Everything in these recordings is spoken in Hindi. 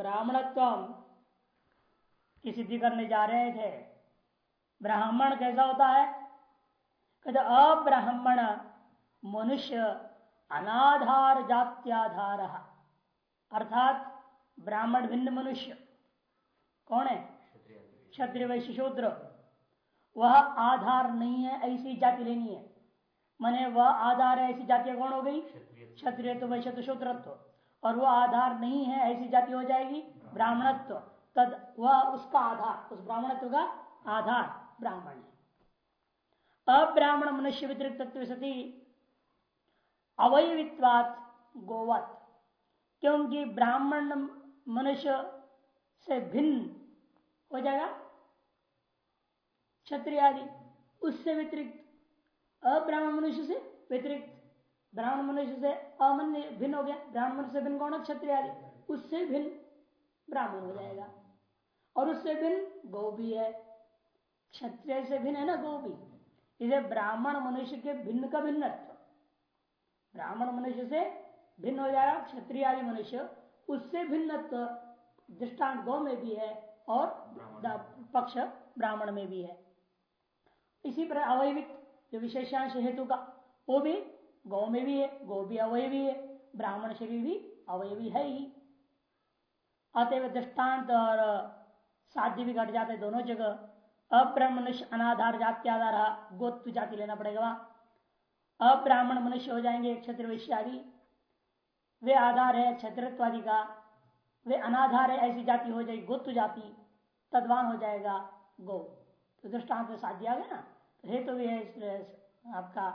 ब्राह्मणत्व की सिद्धि करने जा रहे थे। ब्राह्मण कैसा होता है? कहते अब्राह्मण मनुष्य अनाधार जात्याधार। अर्थात ब्राह्मण भिन्न मनुष्य। कौन है? क्षत्रिय वैश्य शूद्र वह आधार नहीं है ऐसी जाति लेनी है। मैंने वह आधार है ऐसी जाति कौन हो गई? क्षत्रिय। तो वैश्य तो शूद्रत्व और वह आधार नहीं है, ऐसी जाति हो जाएगी, ब्राह्मणत्व। तद, वह उसका आधार, उस ब्राह्मणत्व का आधार, ब्राह्मण है। अब्राह्मण मनुष्य व्यतिरिक्त सती। अवयवित्वात गोवत। क्योंकि ब्राह्मण मनुष्य से भिन्न हो जाएगा। क्षत्रिय आदि, उससे व्यतिरिक्त अब्राह्मण मनुष्य से व्यतिरिक्त ब्राह्मण मनुष्य से अमन्य भिन्न हो गया। ब्राह्मण मनुष्य से भिन्न कौन क्षत्रिय आदि। उससे भिन्न ब्राह्मण हो जाएगा। और उससे भिन्न गौ भी है। क्षत्रिय से भिन्न है ना गौ भी इसे ब्राह्मण मनुष्य के भिन्न का भिन्न ब्राह्मण मनुष्य से भिन्न हो जाएगा क्षत्रिय आदि मनुष्य उससे भिन्नत्व दृष्टांत गौ में भी है और पक्ष ब्राह्मण में भी है। इसी प्रकार अवैविक जो विशेषांश हेतु का वो भी गौ में भी है, गौ भी अवयवी है, ब्राह्मण शरीर भी अवयवी है ही। अतएव दृष्टांत और साध्य भी घट जाते दोनों जगह। अब्राह्मण मनुष्य अनाधार जाति आधार गोत्व जाति लेना पड़ेगा वहाँ। अब्राह्मण मनुष्य हो जाएँगे क्षत्र विषयादि वे आधार है क्षत्रत्वादि का। वे अनाधार है, ऐसी जाति हो जाएगी गोत्व जाति। तद्वान हो जाएगा गौ। तो दृष्टांत साध्य आ गया ना? तो हेतु भी है आपका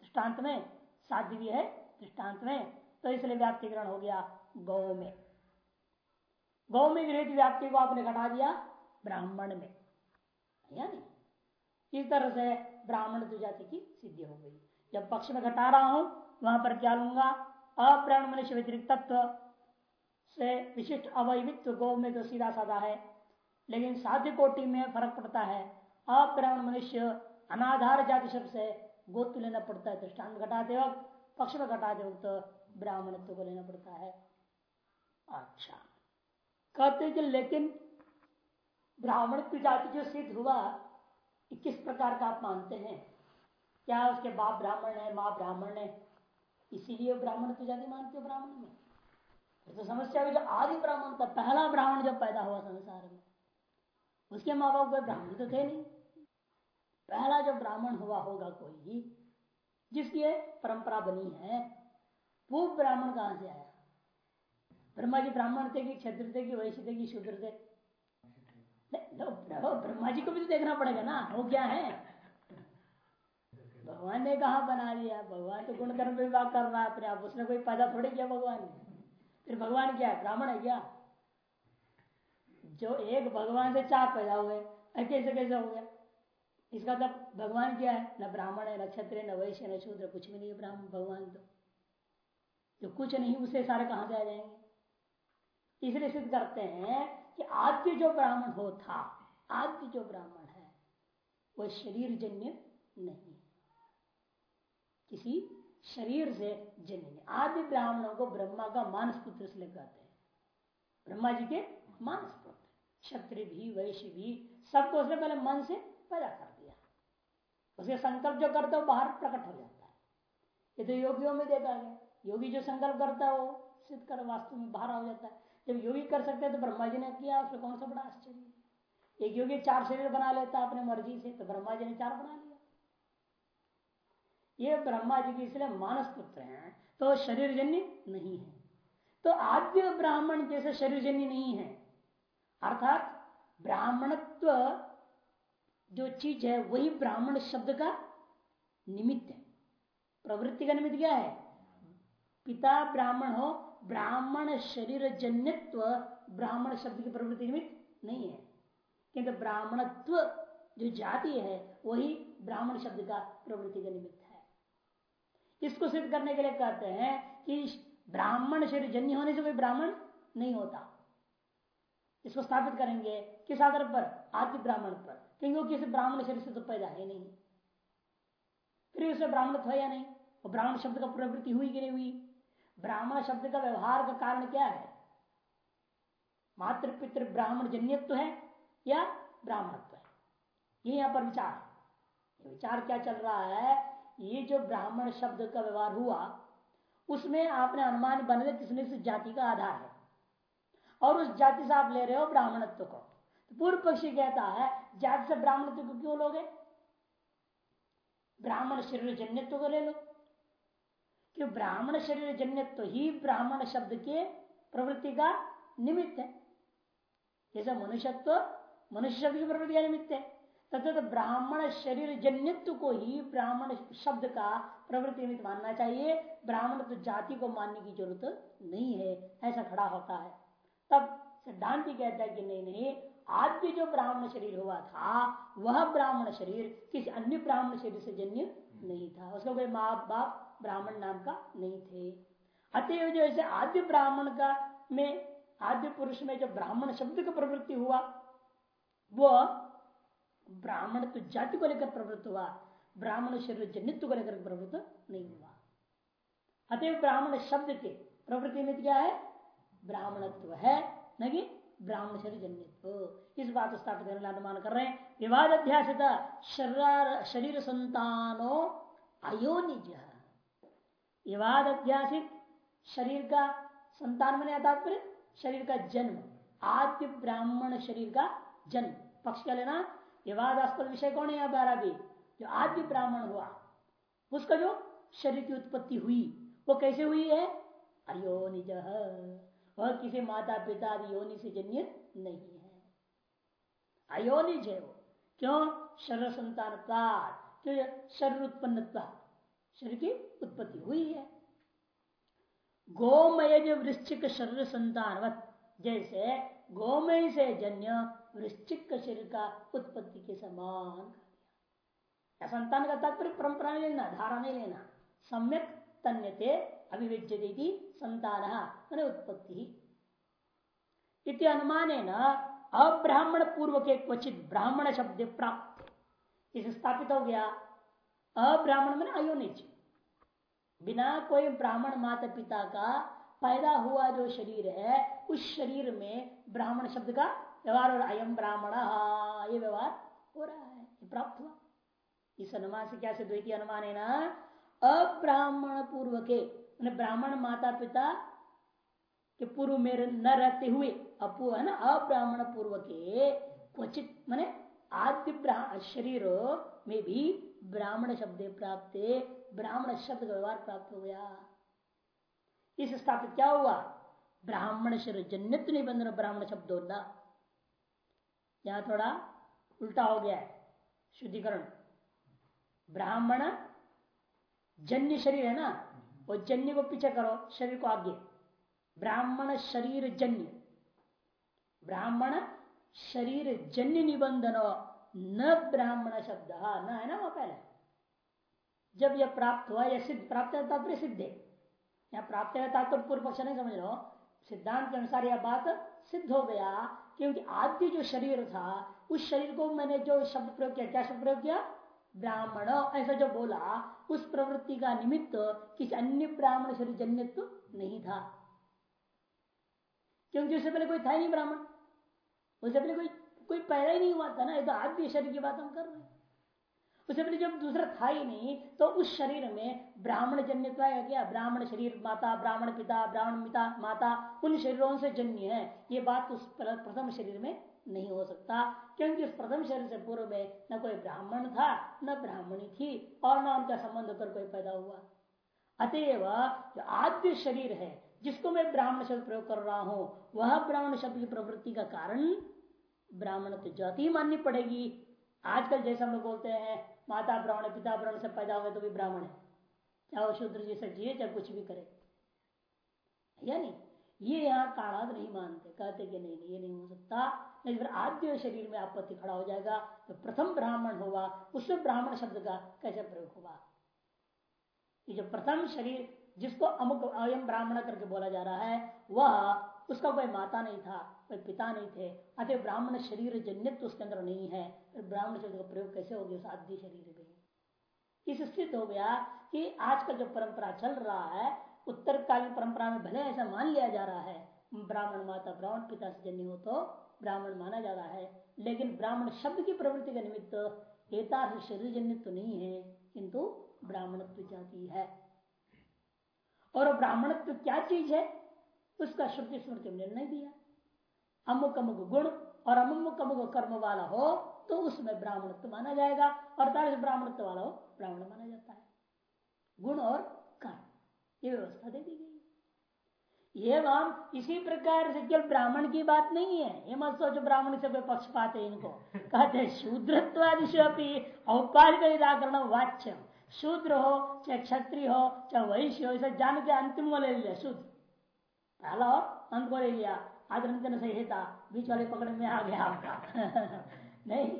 दृष्टांत में। साध्य भी है दृष्टांत में। तो इसलिए व्याप्तिकरण हो गया गौ में। गौ में विरोध व्याप्ति को आपने घटा दिया ब्राह्मण में। यानी इस तरह से ब्राह्मण जाति की सिद्धि हो गई। जब पक्ष में घटा रहा हूँ, वहाँ पर क्या लूँगा? अप्राण मनुष्य व्यतिरिक्त तत्व से विशिष्ट अवैवित्व गौ में तो सीधा साधा है। लेकिन साध्य कोटि में फ़र्क पड़ता है। अप्राण मनुष्य अनाधार जाति शब्द से गोत्व लेना पड़ता है दृष्टान घटाते वक्त पक्ष में घटाते वक्त तो ब्राह्मणत्व को लेना पड़ता है। अच्छा। कहते कि लेकिन ब्राह्मण जाति जो सिद्ध हुआ किस प्रकार का आप मानते हैं? क्या उसके बाप ब्राह्मण है, माँ ब्राह्मण है? इसीलिए ब्राह्मण की जाति मानते हो ब्राह्मण में? तो समस्या जो आदि ब्राह्मण था, पहला ब्राह्मण जब पैदा हुआ संसार में, उसके माँ बाप कोई ब्राह्मण तो थे नहीं। पहला जो ब्राह्मण हुआ होगा कोई जिसकी परंपरा बनी है, वो ब्राह्मण कहाँ से आया? ब्रह्मा जी ब्राह्मण थे कि क्षत्र थे कि वैश्य थे कि शूद्र थे? ब्रह्मा जी को भी तो देखना पड़ेगा ना, वो क्या है? भगवान ने कहा बना लिया भगवान तो गुण कर्म विभाग कर रहा है अपने आप, उसने कोई पैदा थोड़े किया भगवान ने? फिर भगवान क्या है, ब्राह्मण है क्या? जो एक भगवान से चार पैदा हुए कैसे कैसे हो गया? इसका तो भगवान क्या है? न ब्राह्मण है, न क्षत्रिय, न वैश्य, न शूद्र, कुछ भी नहीं है ब्राह्मण, भगवान तो। जो कुछ नहीं, उसे सारे कहा आ जाएँगे? इसलिए सिद्ध करते हैं कि आद्य जो ब्राह्मण हो था, आद्य जो ब्राह्मण है वह शरीर जन्य नहीं किसी शरीर से जन्य नहीं। आद्य ब्राह्मणों को ब्रह्मा का मानस पुत्र से कहते हैं। ब्रह्मा जी के मानस पुत्र क्षत्रिय भी, वैश्य भी, सबको उसने पहले मन से पैदा कर। उसके संकल्प जो करता है बाहर प्रकट हो जाता है। ये तो योगियों में देखा गया। योगी जो संकल्प करता है वो सिद्ध कर वास्तव में बाहर हो जाता है। जब योगी कर सकते हैं तो ब्रह्मा जी ने किया, उसमें कौन सा बड़ा आश्चर्य एक योगी चार शरीर बना लेता अपने मर्ज़ी से तो ब्रह्मा जी ने चार बना लिया। ये ब्रह्मा जी की इसलिए मानस पुत्र हैं तो शरीर जन्य नहीं है। तो आद्य ब्राह्मण जैसे शरीर जन्य नहीं है। अर्थात ब्राह्मणत्व जो चीज़ है वही ब्राह्मण शब्द का निमित्त है। प्रवृत्ति का निमित्त क्या है? पिता ब्राह्मण हो, ब्राह्मण शरीर जन्यत्व ब्राह्मण शब्द की प्रवृत्ति निमित्त नहीं है। किंतु ब्राह्मणत्व जो जाति है, वही ब्राह्मण शब्द का प्रवृत्ति का निमित्त है। इसको सिद्ध करने के लिए कहते हैं कि ब्राह्मण शरीर जन्य होने से कोई ब्राह्मण नहीं होता। इसको स्थापित करेंगे किस आधार पर? आदि ब्राह्मण पर। क्योंकि वो किसी ब्राह्मण शरीर से तो पैदा है नहीं। फिर उसे ब्राह्मण था या नहीं? वो ब्राह्मण शब्द का प्रवृत्ति हुई कि नहीं हुई? ब्राह्मण शब्द का व्यवहार का कारण क्या है? मातृ पितृ ब्राह्मण जन्यत्व है या ब्राह्मणत्व है? ये यहाँ पर विचार है। विचार क्या चल रहा है? ये जो ब्राह्मण शब्द का व्यवहार हुआ, उसमें आपने अनुमान बने किसने किसी जाति का आधार है। और उस जाति से आप ले रहे हो ब्राह्मणत्व को। तो पूर्व पक्षी कहता है, जाति से ब्राह्मणत्व को क्यों लोगे? ब्राह्मण शरीर जन्यत्व को ले लो। क्यों? ब्राह्मण शरीर जन्यत्व ही ब्राह्मण शब्द के प्रवृत्ति का निमित्त है। जैसे मनुष्यत्व, मनुष्य शब्द की प्रवृत्ति का निमित्त है। तथा तो ब्राह्मण शरीर जन्यत्व को ही ब्राह्मण शब्द का प्रवृत्ति निमित्त मानना चाहिए। ब्राह्मण तो जाति को मानने की ज़रूरत नहीं है। ऐसा खड़ा होता है। तब सिद्धांति कहता है कि नहीं नहीं आद्य जो ब्राह्मण शरीर हुआ था, वह ब्राह्मण शरीर किसी अन्य ब्राह्मण शरीर से जन्य नहीं था। उसका कोई माँ बाप ब्राह्मण नाम का नहीं थे। अतएव जो ऐसे आद्य ब्राह्मण का में, आद्य पुरुष में जो ब्राह्मण शब्द का प्रवृत्ति हुआ, वो ब्राह्मण तो जाति को लेकर प्रवृत्त हुआ, ब्राह्मण शरीर जनित्व को लेकर प्रवृत्त नहीं हुआ। अतएव ब्राह्मण शब्द के प्रवृत्ति में क्या है? ब्राह्मणत्व है, न कि ब्राह्मण शरीर जन्यत्व इस बात स्थापित करने अनुमान कर रहे हैं। विवाद अध्यासित शरीर संतानो अयोनिज। विवाद अध्यासित शरीर का संतान बने तात्पर्य, शरीर का जन्म। आद्य ब्राह्मण शरीर का जन्म। पक्ष क्या लेना? विवादास्पद विषय कौन है यहाँ अभी? जो आद्य ब्राह्मण हुआ, उसका जो शरीर की उत्पत्ति हुई, वो कैसे हुई है? अयोनिज। वह किसी माता पिता योनि से जन्य नहीं है। अयोनिज है वो, क्यों? शरीर संतान क्यों? शरीर उत्पन्न शरीर की उत्पत्ति हुई है। गोमय जो वृश्चिक शरीर संतान जैसे गोमय से जन्य वृश्चिक शरीर का उत्पत्ति के समान संतान का तात्पर्य परंपरा नहीं लेना, धारा नहीं लेना, सम्यक तन्यते अभिव्यज्य संतान, मैंने उत्पत्ति। इति अनुमान अब्राह्मण पूर्व के क्वचित ब्राह्मण शब्द प्राप्त इसे स्थापित हो गया। अब्राह्मण मैंने अयोनिज बिना कोई ब्राह्मण माता पिता का पैदा हुआ जो शरीर है, उस शरीर में ब्राह्मण शब्द का व्यवहार हो अयम ब्राह्मण, ये व्यवहार हो रहा है प्राप्त हुआ। इस अनुमान से क्या सिद्ध हुई अनुमान है ना अब्राह्मण पूर्व के ब्राह्मण माता पिता के पूर्व में न रहते हुए अपू है ना अब्राह्मण पूर्व के क्वचित मैंने आद्य शरीर में भी ब्राह्मण शब्द प्राप्त ब्राह्मण शब्द का व्यवहार प्राप्त हो गया इस स्थापित क्या हुआ ब्राह्मण शरीर जन्यत निबंधन ब्राह्मण शब्द होना यहाँ थोड़ा उल्टा हो गया है शुद्धिकरण ब्राह्मण जन्य शरीर है ना वो जन्य को पीछे करो, शरीर को आगे। ब्राह्मण शरीर जन्य। ब्राह्मण शरीर जन्य निबंधन न ब्राह्मण शब्द। न है ना वो पहले? जब यह प्राप्त हुआ, यह सिद्ध, प्राप्त तात्पर्य सिद्ध है। यहाँ प्राप्त है तात्पर्य पूर्व पक्ष नहीं समझ लो सिद्धांत के अनुसार यह बात सिद्ध हो गया क्योंकि आद्य जो शरीर था, उस शरीर को मैंने जो शब्द प्रयोग किया, क्या शब्द प्रयोग किया? ब्राह्मण। ऐसा जो बोला, उस प्रवृत्ति का निमित्त किसी अन्य ब्राह्मण शरीर जन्यत्व नहीं था। क्योंकि उससे पहले कोई था ही नहीं ब्राह्मण। उससे पहले कोई कोई पैदा ही नहीं हुआ था ना, ये तो आद्य शरीर की बात हम कर रहे हैं। उससे पहले जब दूसरा था ही नहीं तो उस शरीर में ब्राह्मण जन्य आया गया ब्राह्मण शरीर माता, ब्राह्मण पिता ब्राह्मण पिता माता, उन शरीरों से जन्य है। ये बात उस प्रथम शरीर में नहीं हो सकता, क्योंकि उस प्रथम शरीर से पूर्व में न कोई ब्राह्मण था, न ब्राह्मणी थी, और न उनका संबंध कर कोई पैदा हुआ। अतएव जो आद्य शरीर है, जिसको मैं ब्राह्मण शब्द प्रयोग कर रहा हूँ, वह ब्राह्मण शब्द की प्रवृत्ति का कारण ब्राह्मण तो जाति माननी पड़ेगी। आजकल जैसे हम लोग बोलते हैं, माता ब्राह्मण, पिता ब्राह्मण से पैदा हुए तो भी ब्राह्मण है। चाहे वो शूद्र जैसे जिए, चाहे कुछ भी करे। या नहीं? ये यहाँ काणाद नहीं मानते, कहते कि नहीं, ये नहीं हो सकता। फिर आद्य शरीर में आपत्ति खड़ा हो जाएगा तो प्रथम ब्राह्मण होगा उसमें ब्राह्मण शब्द का कैसे प्रयोग होगा? ये जो प्रथम शरीर जिसको अमुक अयम ब्राह्मण करके बोला जा रहा है, वह उसका कोई माता नहीं था, कोई पिता नहीं थे, अतः ब्राह्मण शरीर जन्यत्व उसके अंदर नहीं है, फिर ब्राह्मण शब्द का प्रयोग कैसे हो गया उस आद्य शरीर में? इस स्थित हो गया कि आज का जो परंपरा चल रहा है उत्तर कालीन परंपरा में भले ऐसा मान लिया जा रहा है, ब्राह्मण माता ब्राह्मण पिता से जन्य हो तो ब्राह्मण माना जाता है। लेकिन ब्राह्मण शब्द की प्रवृत्ति का निमित्त एतार्थ शरीर जन्य तो नहीं है, किंतु ब्राह्मणत्व जाति है। और ब्राह्मणत्व क्या चीज़ है? उसका श्रुति स्मृति निर्णय दिया। अमुक अमुक गुण और अमुक अमुक कर्म वाला हो तो उसमें ब्राह्मणत्व माना जाएगा। और तार ब्राह्मणत्व वाला हो, ब्राह्मण माना जाता है। गुण और कर्म, ये व्यवस्था दे दी गई। एवं इसी प्रकार से केवल ब्राह्मण की बात नहीं है। ये मत सोचो ब्राह्मण से पक्ष पाते इनको। कहते शूद्रत्वादिश औपाधिक निराकरण वाच्य। शूद्र हो, चाहे क्षत्रिय हो, चाहे वैश्य हो, इसे जान के अंतिम को ले लिया, शुद्ध। पहला और अंत को ले लिया। आदरंतन संहिता बीच वाले पकड़ में आ गया आपका। नहीं,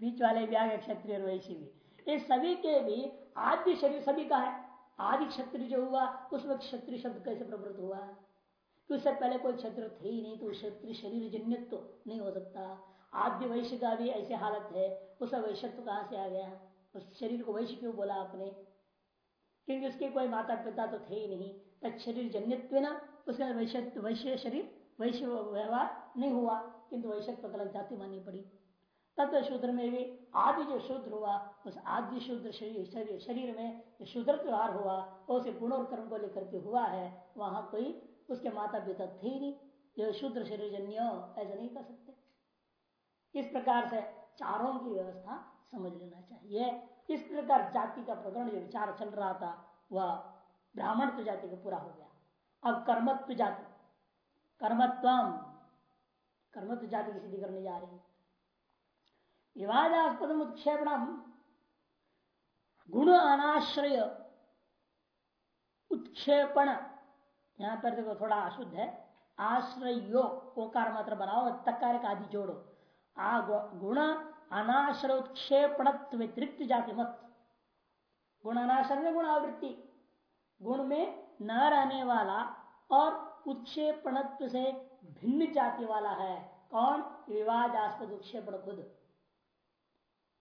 बीच वाले भी आ गए, क्षत्रिय और वैश्य भी। ये सभी के भी आद्य शरीर सभी का है। आदि क्षत्रिय जो हुआ उसमें क्षत्रिय शब्द कैसे प्रवृत्त हुआ? कि उससे पहले कोई क्षत्र थे ही नहीं तो क्षत्रिय शरीर जन्यत्व तो नहीं हो सकता। आद्य वैश्य का भी ऐसी हालत है उसका वैश्यत्व कहाँ से आ गया? उस शरीर को वैश्य क्यों बोला आपने? क्योंकि उसके कोई माता पिता तो थे ही नहीं। तब शरीर जन्यत्व ना, उसका वैश्य वैश्य शरीर, वैश्य व्यवहार नहीं हुआ। किंतु वैश्यत्व अलग जाति माननी पड़ी। तत्व शूद्र में भी आदि जो शूद्र हुआ, उस आदि शूद्र शरीर शरीर में शूद्र व्यवहार हुआ, उसे गुण और कर्म को लेकर के हुआ है, वहाँ कोई उसके माता पिता थे ही नहीं। जो शूद्र शरीर जन्य ऐसा नहीं कर सकते। इस प्रकार से चारों की व्यवस्था समझ लेना चाहिए। इस प्रकार जाति का प्रकरण जो विचार चल रहा था, वह ब्राह्मण तो जाति का पूरा हो गया। अब कर्मत्व जाति कर्मत्व कर्मत्व जाति की सिद्धि करने जा रही। है विवादास्पद उत्क्षेपण गुण अनाश्रय उत्क्षेपण यहाँ पर देखो थोड़ा अशुद्ध है, आश्रयो, ओकार मात्र बनाओ तकार का आदि जोड़ो। आ गुण अनाश्रय उत्क्षेपण व्यतिरिक्त जाति मत। गुण अनाश्रय गुण आवृत्ति। गुण में न रहने वाला और उत्क्षेपणत्व से भिन्न जाति वाला है। कौन? विवादास्पद उत्क्षेपण खुद।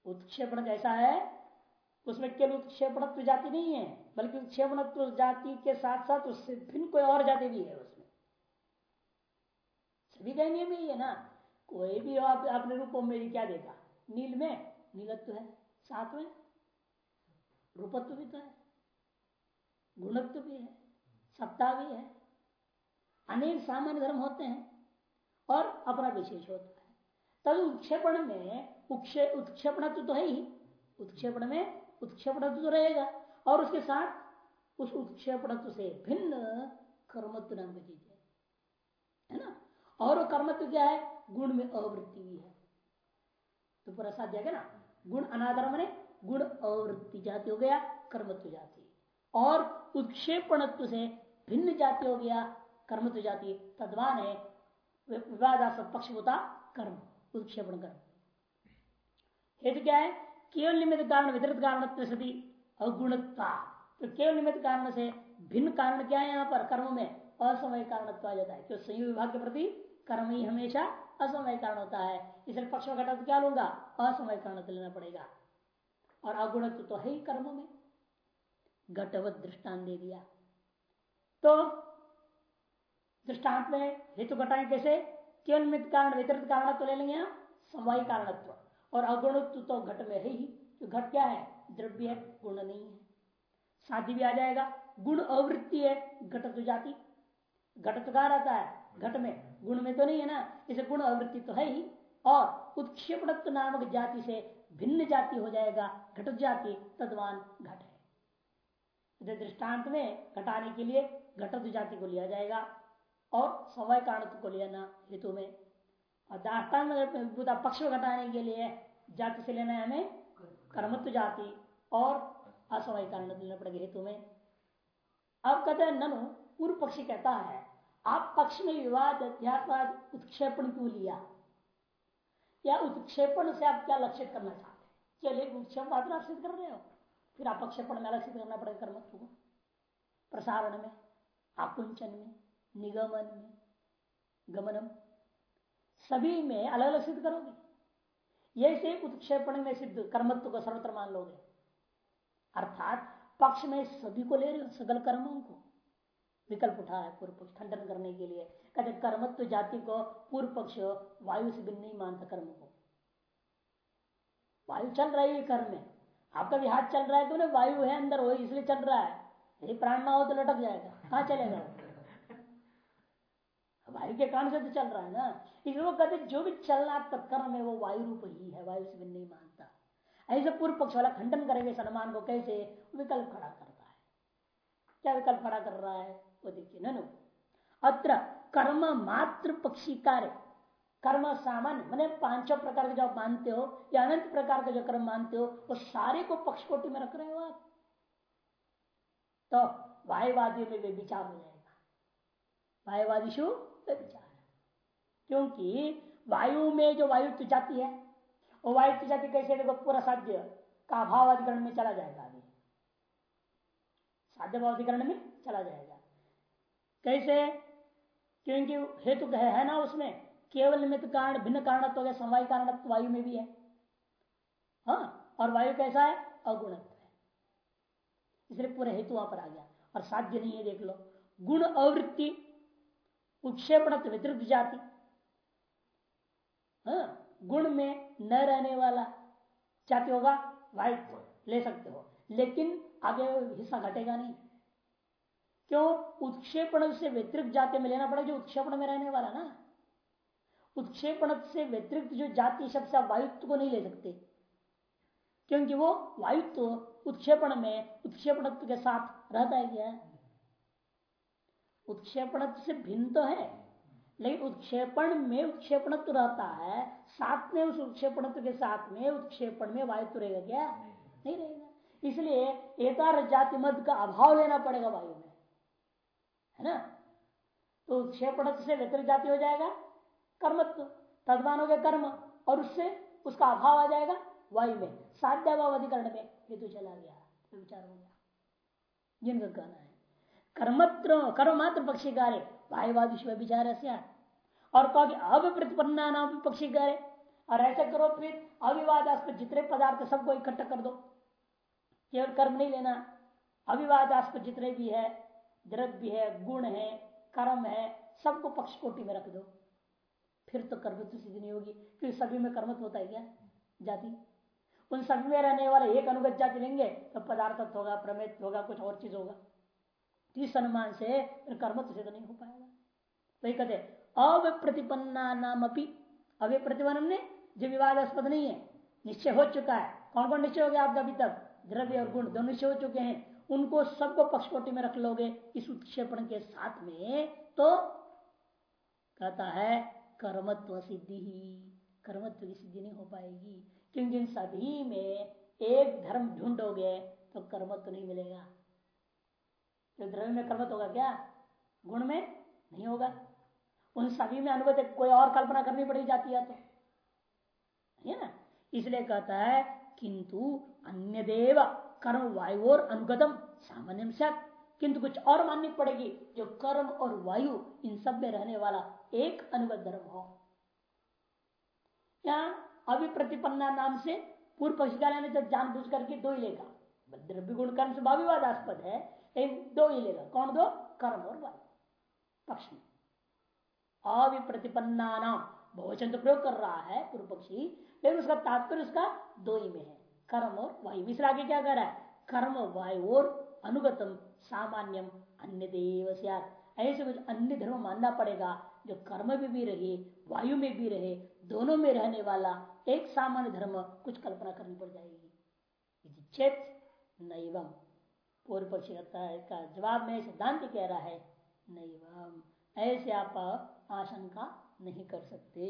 उत्क्षेपण कैसा है? उसमें केवल उत्क्षेपण जाति नहीं है, बल्कि उत्क्षेपण जाति के साथ साथ उससे भिन्न कोई और जाति भी है उसमें। सभी का नियम ही है ना? कोई भी आप अपने रूपों में क्या देखा? नील में नीलत्व है साथ में रूपत्व भी तो है, गुणत्व भी है, सत्ता भी है। अनेक सामान्य धर्म होते हैं और अपना विशेष होता है। तब उत्क्षेपण में उत्क्षेपण तो है ही। उत्क्षेपण में उत्क्षेपण तो रहेगा। और उसके साथ उस उत्क्षेपण से भिन्न कर्मत्व नाम की चीज़ है। ना? और वो कर्मत्व क्या है? गुण में अवृत्ति भी है। तो पूरा साथ जाएगा ना? गुण अनादर मने गुण अवृत्ति जाति हो गया कर्मत्व जाति। और उत्क्षेपणत्व से भिन्न जाति हो गया कर्मत्व जाति। तद्वान है, विवादास्पद पक्ष होता कर्म, उत्क्षेपण कर्म। हेतु क्या है केवल निमित्त कारण वितरित कारण सदी अगुणता तो केवल निमित्त कारण से भिन्न कारण क्या है यहाँ पर कर्म में असमय कारण आ जाता है क्यों संयुक्त विभाग के प्रति कर्म ही हमेशा असमय कारण होता है इसलिए पक्ष में घटा क्या लूँगा असमय कारण लेना पड़ेगा और अगुणत्व तो है ही कर्म में घटवत दृष्टान दे दिया तो दृष्टांत में हेतु घटाएँ कैसे केवल निमित्त कारण वितरित कारण तो ले लेंगे समवाय कारणत्व और अगुणत्व तो घट में है ही तो घट क्या है? द्रव्य है, गुण नहीं है। शादी भी आ जाएगा, गुण अवृत्ति है, घट तो जाति। घट तो कहा रहता है? घट में। गुण में तो नहीं है ना, इसे गुण अवृत्ति तो है ही। और उत्क्षेपणत्व नामक जाति से भिन्न जाति हो जाएगा, घट जाति, तद्वान घट है। दृष्टांत में घटाने के लिए घटत जाति को लिया जाएगा, और समय कारण को लेना हेतु में। और दाष्टान पक्ष में घटाने के लिए जाति से लेना है हमें, कर्मत्व जाति और असमय कारण लेना पड़ेगा हेतु में। अब कहते हैं, ननु पूर्व पक्षी कहता है, आप पक्ष में विवाद, अध्यात्मवाद, उत्क्षेपण क्यों लिया? या उत्क्षेपण से आप क्या लक्षित करना चाहते हैं? चलिए, उत्क्षेपण आप लक्षित कर रहे हो, फिर आप अपक्षेपण में लक्षित करना पड़ेगा कर्मत्व को। प्रसारण में, आकुंचन में, निगमन में, गमनम। सभी में अलग अलग सिद्ध करोगे? ये से उत्क्षेपण में सिद्ध कर्मत्व को सर्वत्र मान लोगे। अर्थात पक्ष में सभी को ले रहे हो, सकल कर्मों को। विकल्प उठा है पूर्व पक्ष, खंडन करने के लिए। कहते कर्मत्व जाति को पूर्व पक्ष वायु से भिन्न नहीं मानता कर्म को। वायु चल रही है कर्म में। आपका भी हाथ चल रहा है तो ना वायु है अंदर वो इसलिए चल रहा है। यदि प्राण ना हो तो लटक जाएगा। कहा चलेगा वायु के कारण से तो चल रहा है ना। इसलिए वो कहते जो भी चल चलना कर्म है, वो वायु रूप ही है, वायु से भिन्न नहीं मानता। ऐसे पूर्व पक्ष वाला खंडन करेंगे सलमान को, कैसे? विकल्प खड़ा करता है। क्या विकल्प खड़ा कर रहा है? वो देखिए, ननु। अत्र कर्म मात्र पक्षी कार्य कर्म सामान्य, मैंने पाँचों प्रकार के जो मानते हो, या अनंत प्रकार के जो कर्म मानते हो, वो सारे को पक्ष कोटि में रख रहे हो आप। तो वायुवादी में वे विचार हो जाएगा। वायुवादिशु वे विचार। क्योंकि वायु में जो वायु जाती है वो वायु जाति कैसे देखो पूरा साध्य का अभाव अधिकरण में चला जाएगा अभी साध्य भाव अधिकरण में चला जाएगा। कैसे? क्योंकि हेतु है, है ना उसमें केवल निमित्त कारण भिन्न कारण तो समवाय कारण वायु में भी है। हाँ और वायु कैसा है? अगुणत्व है। इसलिए पूरे हेतु वहाँ पर आ गया। और साध्य नहीं है देख लो। गुण अवृत्ति उत्क्षेपण व्यतिरिक्त जाति। हाँ गुण में न रहने वाला जाति होगा, वाइट ले सकते हो। लेकिन आगे हिस्सा घटेगा नहीं। क्यों? उत्क्षेपण से व्यतिरिक्त जाति में लेना पड़ेगा, जो उत्क्षेपण में रहने वाला ना। उत्क्षेपण से व्यतिरिक्त जो जाति शब्द से वायुत्व को नहीं ले सकते। क्योंकि वो वायुत्व उत्क्षेपण में उत्क्षेपण के साथ रहता है क्या उत्क्षेपण से भिन्न तो है, लेकिन उत्क्षेपण में उत्क्षेपण तो रहता है। साथ में उस उत्क्षेपण के साथ में उत्क्षेपण में वायु तो रहेगा क्या? नहीं रहेगा। इसलिए एकार जाति मध का अभाव लेना पड़ेगा वायु में, है ना? तो उत्क्षेपण से व्यतिरिक्त जाति हो जाएगा कर्मत्व। तदमान हो कर्म और उससे उसका अभाव आ जाएगा वायु में। साध्य अभाव अधिकरण में ये तो चला गया। विचार हो गया। जिनका कहना है। कर्मत्र कर्म मात्र पक्षी कार्य वायुवादी विचार और कहा कि अविप्रतिपन्ना नाम पक्षी करे और ऐसा करो, फिर अविवादास्पद जितने पदार्थ सबको इकट्ठा कर दो। केवल कर्म नहीं लेना। अविवादास्पद जितने भी है, द्रव्य है, गुण है, कर्म है, सबको पक्ष कोटि में रख दो। फिर तो कर्मत्व सिद्धि नहीं होगी। क्योंकि सभी में कर्मत्व होता है क्या? जाति। उन सभी में रहने वाले एक अनुगत जाति लेंगे तो पदार्थ होगा प्रमेत होगा, कुछ और चीज़ होगा। इस अनुमान से फिर कर्मत्व सिद्ध नहीं हो पाएगा। वही कहते अविप्रतिपन्ना नाम अपनी अविप्रतिपन्न ने जो विवादास्पद नहीं है, निश्चय हो चुका है। कौन कौन निश्चय हो गया आपका अभी तक? द्रव्य और गुण दोनों निश्चय हो चुके हैं। उनको सबको पक्षकोटि में रख लोगे इस उत्क्षेपण के साथ में तो कहता है, कर्मत्व सिद्धि ही। कर्मत्व की सिद्धि नहीं हो पाएगी। क्योंकि इन सभी में एक धर्म ढूंढोगे तो कर्मत्व नहीं मिलेगा। तो द्रव्य में कर्मत्व होगा क्या? गुण में नहीं होगा। उन सभी में अनुभव कोई और कल्पना करनी पड़ी जाती है तो। है ना? इसलिए कहता है, किंतु अन्य देव कर्म वायु और अनुगतम सामान्य किंतु कुछ और माननी पड़ेगी, जो कर्म और वायु, इन सब में रहने वाला एक अनुगत धर्म हो। या अभिप्रतिपन्ना नाम से पूर्व पक्षिका ने जब जानबूझ करके दो ही लेगा। द्रव्य गुण कर्म से भाविवादास्पद है दो ही लेगा। कौन दो? कर्म और वायु। पक्ष। में अविप्रतिपन्ना नाम बहुवचन तो प्रयोग कर रहा है पूर्व पक्षी, लेकिन उसका तात्पर्य उसका दो ही में है। कर्म और वायु। मिश्र आगे क्या कर रहा है? कर्म, वायु और अनुगतम, सामान्यम अन्य देव ऐसे कुछ अन्य धर्म मानना पड़ेगा, जो कर्म में भी रहे, वायु में भी रहे, दोनों में रहने वाला एक सामान्य धर्म कुछ कल्पना करनी पड़ जाएगी। चेत नैवम। पूर्व पक्षी का जवाब में सिद्धांत कह रहा है, नहीं नैवम ऐसे आप आशंका नहीं कर सकते।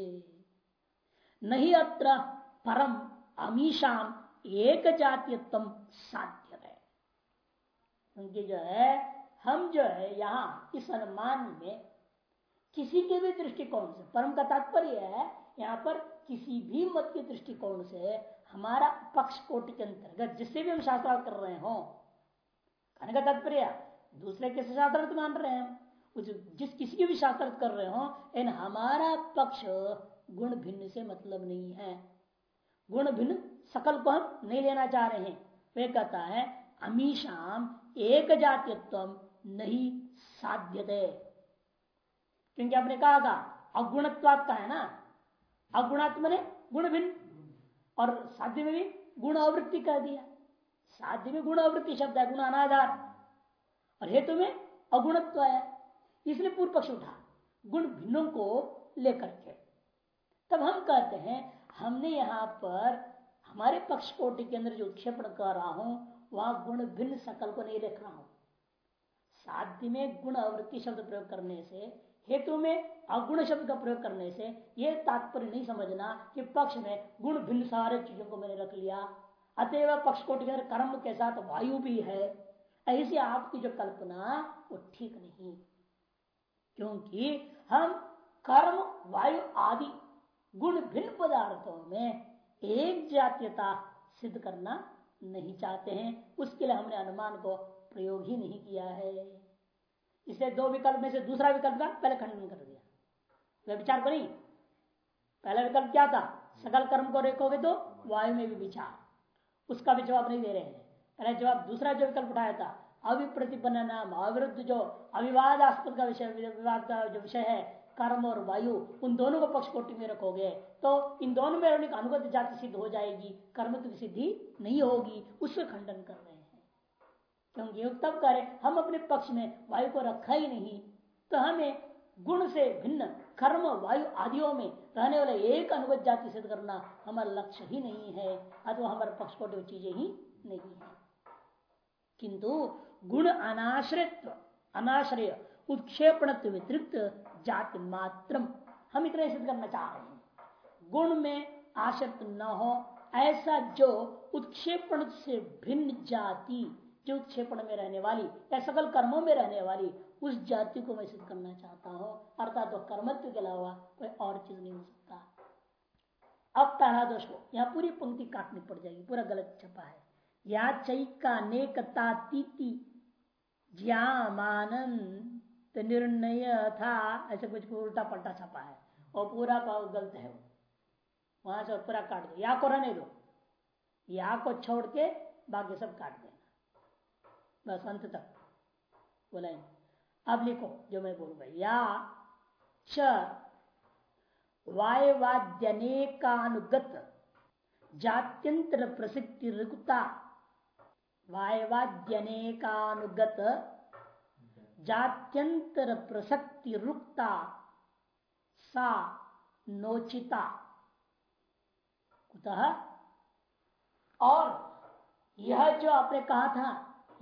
नहीं अत्र परम अमीशाम एक जातीयत्व साध्य है क्योंकि जो है, हम जो है यहाँ इस अनुमान में किसी के भी दृष्टिकोण से, परम का तात्पर्य है, यहाँ पर किसी भी मत के दृष्टिकोण से हमारा पक्ष कोटि के अंतर्गत जिससे भी हम शास्त्रार्थ कर रहे हो का तात्पर्य, दूसरे के शास्त्रार्थ मान रहे हैं? जिस किसी के भी शास्त्र कर रहे हो, इन हमारा पक्ष गुण भिन्न से मतलब नहीं है। गुण भिन्न सकल को हम नहीं लेना चाह रहे हैं। वे कहता है, अमीशाम एक जातीयत्व नहीं साध्यते। क्योंकि आपने कहा था, अगुणत्वात का है ना? अगुणात्म ने गुण भिन्न और साध्य में भी गुण आवृत्ति कह दिया। साध्य में गुण आवृत्ति शब्द है, गुण अनाधार। और हेतु में अगुणत्व आया इसलिए पूर्व पक्ष उठा, गुण भिन्नों को लेकर के। तब हम कहते हैं, हमने यहाँ पर हमारे पक्ष कोटि के अंदर जो उत्क्षेपण कर रहा हूँ, वहाँ गुण भिन्न सकल को नहीं देख रहा हूँ। साध्य में गुण आवृत्ति शब्द प्रयोग करने से, हेतु में अगुण शब्द का प्रयोग करने से यह तात्पर्य नहीं समझना कि पक्ष में गुण भिन्न सारे चीज़ों को मैंने रख लिया। अतएव पक्ष कोटि के कर्म के साथ वायु भी है। ऐसी आपकी जो कल्पना, वो ठीक नहीं। क्योंकि हम कर्म, वायु आदि गुण भिन्न पदार्थों में एक जातीयता सिद्ध करना नहीं चाहते हैं। उसके लिए हमने अनुमान को प्रयोग ही नहीं किया है। इसलिए दो विकल्प में से दूसरा विकल्प का पहले खंडन कर दिया। वह विचार करी पहला विकल्प क्या था? सकल कर्म को रेखोगे तो वायु में भी विचार। उसका भी जवाब नहीं दे रहे हैं। जवाब, दूसरा जो विकल्प उठाया था, अविप्रतिपन्न नाम, अविरुद्ध जो अविवादास्पद का विषय, विवाद का जो विषय है, कर्म और वायु, उन दोनों को पक्ष कोटि में रखोगे तो इन दोनों में अनुगत जाति सिद्ध हो जाएगी कर्म की सिद्धि नहीं होगी, उससे खंडन कर रहे हैं। क्योंकि तब करे हम अपने पक्ष में वायु को रखा ही नहीं तो हमें गुण से भिन्न कर्म, वायु आदियों में रहने वाले एक अनुगत जाति सिद्ध करना हमारा लक्ष्य ही नहीं है, अथवा हमारे पक्ष को चीज़ें ही नहीं है। किंतु गुण अनाश्रित्व अनाश्रय उत्क्षेपण व्यतिरिक्त जाति मात्र हम इतना सिद्ध करना चाह रहे हैं। गुण में आश्रित न हो, ऐसा जो उत्क्षेपण से भिन्न जाति, जो उत्क्षेपण में रहने वाली या सकल कर्मों में रहने वाली उस जाति को मैं सिद्ध करना चाहता हूँ, अर्थात तो कर्मत्व के अलावा कोई और चीज़ नहीं हो सकता। अब पहला दोष हो यहाँ पूरी पंक्ति काटनी पड़ जाएगी, पूरा गलत छपा है। या चैका नेकता तीति ज्यामानंद निर्णय था। ऐसे कुछ उल्टा पलटा छपा है और पूरा गलत है वो। वहाँ से पूरा काट दो। या को रहने दो। या को छोड़ के बाकी सब काट देना। बस अंत तक। बोला अब लिखो, जो मैं बोलूँगा या च वायवाद्यनेकानुगत जात्यंतर प्रसिद्धि रुकता। वायवाद्यनेकानुगत जात्यंतर प्रसक्ति रुक्ता। सा, नोचिता। कुतः? और, यह जो आपने कहा था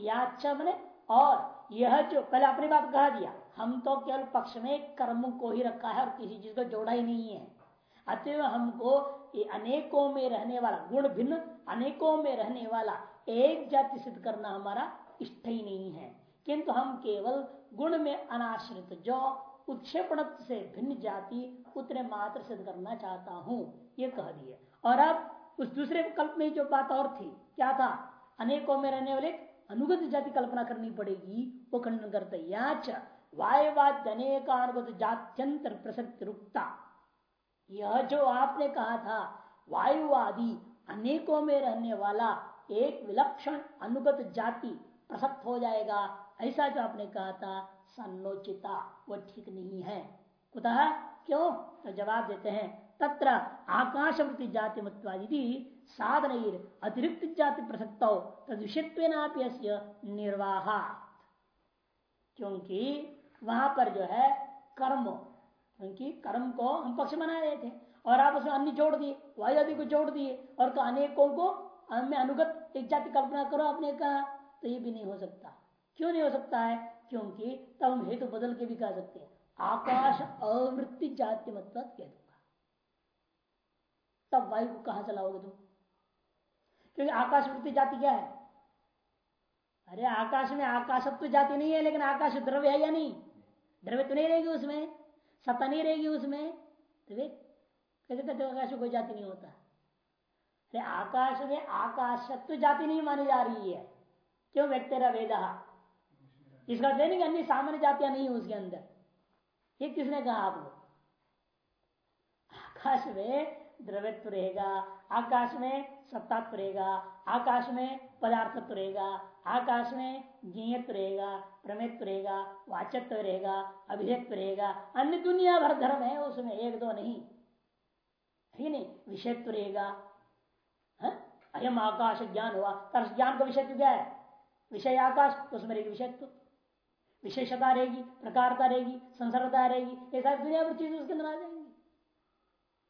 याच मैंने और। यह जो पहले अपनी बात कहा दिया, हम तो केवल पक्ष में कर्म को ही रखा है और किसी चीज़ को जोड़ा ही नहीं है। अतएव हमको अनेकों में रहने वाला, गुण भिन्न अनेकों में रहने वाला एक जाति सिद्ध करना हमारा इष्ट ही नहीं है। किंतु हम केवल गुण में अनाश्रित, जो उत्क्षेपण से भिन्न जाति, उतने मात्र सिद्ध करना चाहता हूँ, ये कह दिए। और अब उस दूसरे कल्प में जो बात और थी, क्या था? अनेकों में रहने वाले अनुगत जाति कल्पना करनी पड़ेगी। वो खंडन करते याच वायवाद अनेकानुगत जात्यंतर प्रसक्ति रुकता। यह जो आपने कहा था, वायुवादी अनेकों में रहने वाला एक विलक्षण अनुगत जाति प्रसक्त हो जाएगा। ऐसा जो आपने कहा था, सन्नोचिता, वो ठीक नहीं है। कुतः क्यों? तो जवाब देते हैं, तत्र आकाशवृत्ति जाति मत्वादि साधन अतिरिक्त जाति प्रसक्त तद विषयत्व निर्वाह क्योंकि वहाँ पर जो है कर्म, क्योंकि कर्म को हम पक्ष बना रहे थे। और आप उसमें अन्य जोड़ दिए वायु आदि को जोड़ दिए, और तो अनेकों को में अनुगत एक जाति कल्पना करो आपने कहा तो ये भी नहीं हो सकता। क्यों नहीं हो सकता है? क्योंकि तब हम हेतु बदल के भी कह सकते हैं। आकाश अवृत्ति जाति मत कह दूँगा। तब वायु को कहा चलाओगे तुम? क्योंकि आकाश वृत्ति जाति क्या है? अरे आकाश में आकाशत्व जाति नहीं है, लेकिन आकाश द्रव्य है या नहीं? द्रव्य तो नहीं रहेगी उसमें, सत्ता नहीं रहेगी उसमें। तो कैसे कहते आकाश में कोई जाति नहीं होता? अरे आकाश में आकाशत्व जाति नहीं मानी जा रही है। क्यों व्यक्ति वेद इसका देने अन्य सामान्य जातियाँ नहीं है उसके अंदर। ये किसने कहा आपको? आकाश में द्रव्यत्व रहेगा, आकाश में सत्तात्व रहेगा, आकाश में पदार्थत्व रहेगा, आकाश में ज्ञेयत्व रहेगा प्रमेत्व रहेगा, वाचत्व रहेगा अभिधेत्व रहेगा। अन्य दुनिया भर धर्म है, उसमें एक दो नहीं। है नहीं? विषयत्व रहेगा। अयम आकाश ज्ञान हुआ। तर ज्ञान का विषय क्या है? विषय आकाश तो उसमें रहेगी विषयत्व। विशेषता रहेगी प्रकारता रहेगी संसर्गता रहेगी, ये सारी दुनिया भर चीज़ उसके अंदर आ जाएँगी।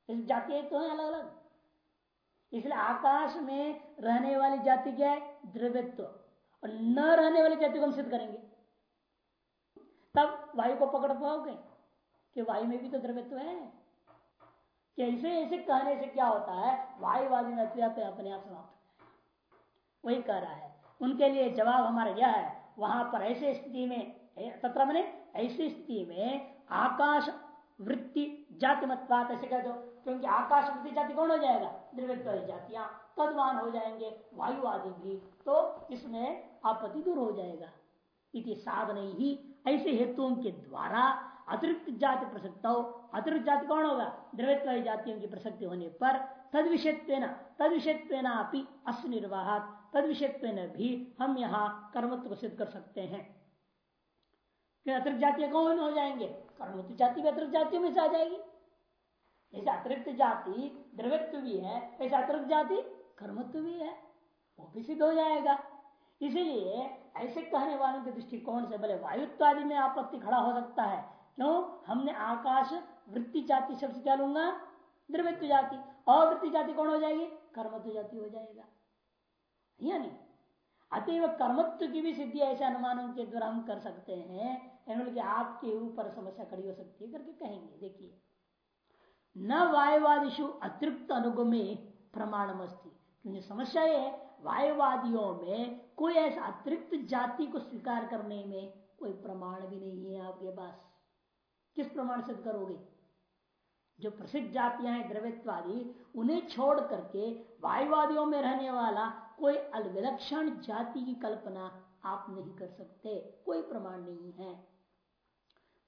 जाति तो है अलग अलग इसलिए आकाश में रहने वाली जाति क्या है? द्रव्यत्व और न रहने वाली जाति को हम सिद्ध करेंगे। तब वायु को पकड़ पाओगे कि वायु में भी तो द्रव्यत्व है। कि ऐसे ऐसे कहने से क्या होता है? वायुवादी में अपने आप समाप्त। वही कह रहा है, उनके लिए जवाब हमारा यह है, वहाँ पर ऐसे स्थिति में, तत्र मैंने, ऐसी स्थिति में आकाश वृत्ति जाति मतवात ऐसे कह दो, क्योंकि आकाश वृत्ति जाति कौन हो जाएगा? द्रव्यत्व जातियाँ, तदवान हो जाएँगे, वायु आदि भी तो इसमें आपत्ति दूर हो जाएगा। इति साधन ही, ऐसे हेतुओं के द्वारा अतिरिक्त जाति प्रसक्त अतिरिक्त जाति कौन होगा? द्रव्यत्व जातियों की प्रसक्ति होने पर तद विषयत्व तद विषयत्व अस निर्वाह तद विषयत्व भी हम यहाँ कर्मत्व सिद्ध कर सकते हैं। अतिरिक्त जातियाँ कौन हो जाएँगे? कर्मत्व जाति भी अतिरिक्त जातियों में से आ जाएगी। जैसे अतिरिक्त जाति द्रव्यत्व भी है ऐसे अतिरिक्त जाति कर्मत्व भी है, वो भी सिद्ध हो जाएगा। इसीलिए ऐसे कहने वालों के दृष्टिकोण से भले वायुत्व आदि में आपत्ति खड़ा हो सकता है, क्यों? हमने आकाश वृत्ति जाति शब्द क्या लूँगा? द्रव्यत्व जाति। अवृत्ति जाति कौन हो जाएगी? कर्मत्व जाति हो जाएगा। या नहीं अतएव कर्मत्व की भी सिद्धि ऐसे अनुमानों के द्वारा हम कर सकते हैं कि आपके ऊपर समस्या खड़ी हो सकती है, करके कहेंगे, देखिए। न वायुवादिशु अतिरिक्त अनुगमे प्रमाणम अस्ती क्योंकि समस्या ये वायुवादियों में कोई ऐसा अतिरिक्त जाति को स्वीकार करने में कोई प्रमाण भी नहीं है आपके पास। किस प्रमाण से करोगे? जो प्रसिद्ध जातियाँ हैं द्रवित्वादी उन्हें छोड़ करके वायुवादियों में रहने वाला कोई अलविलक्षण जाति की कल्पना आप नहीं कर सकते। कोई प्रमाण नहीं है।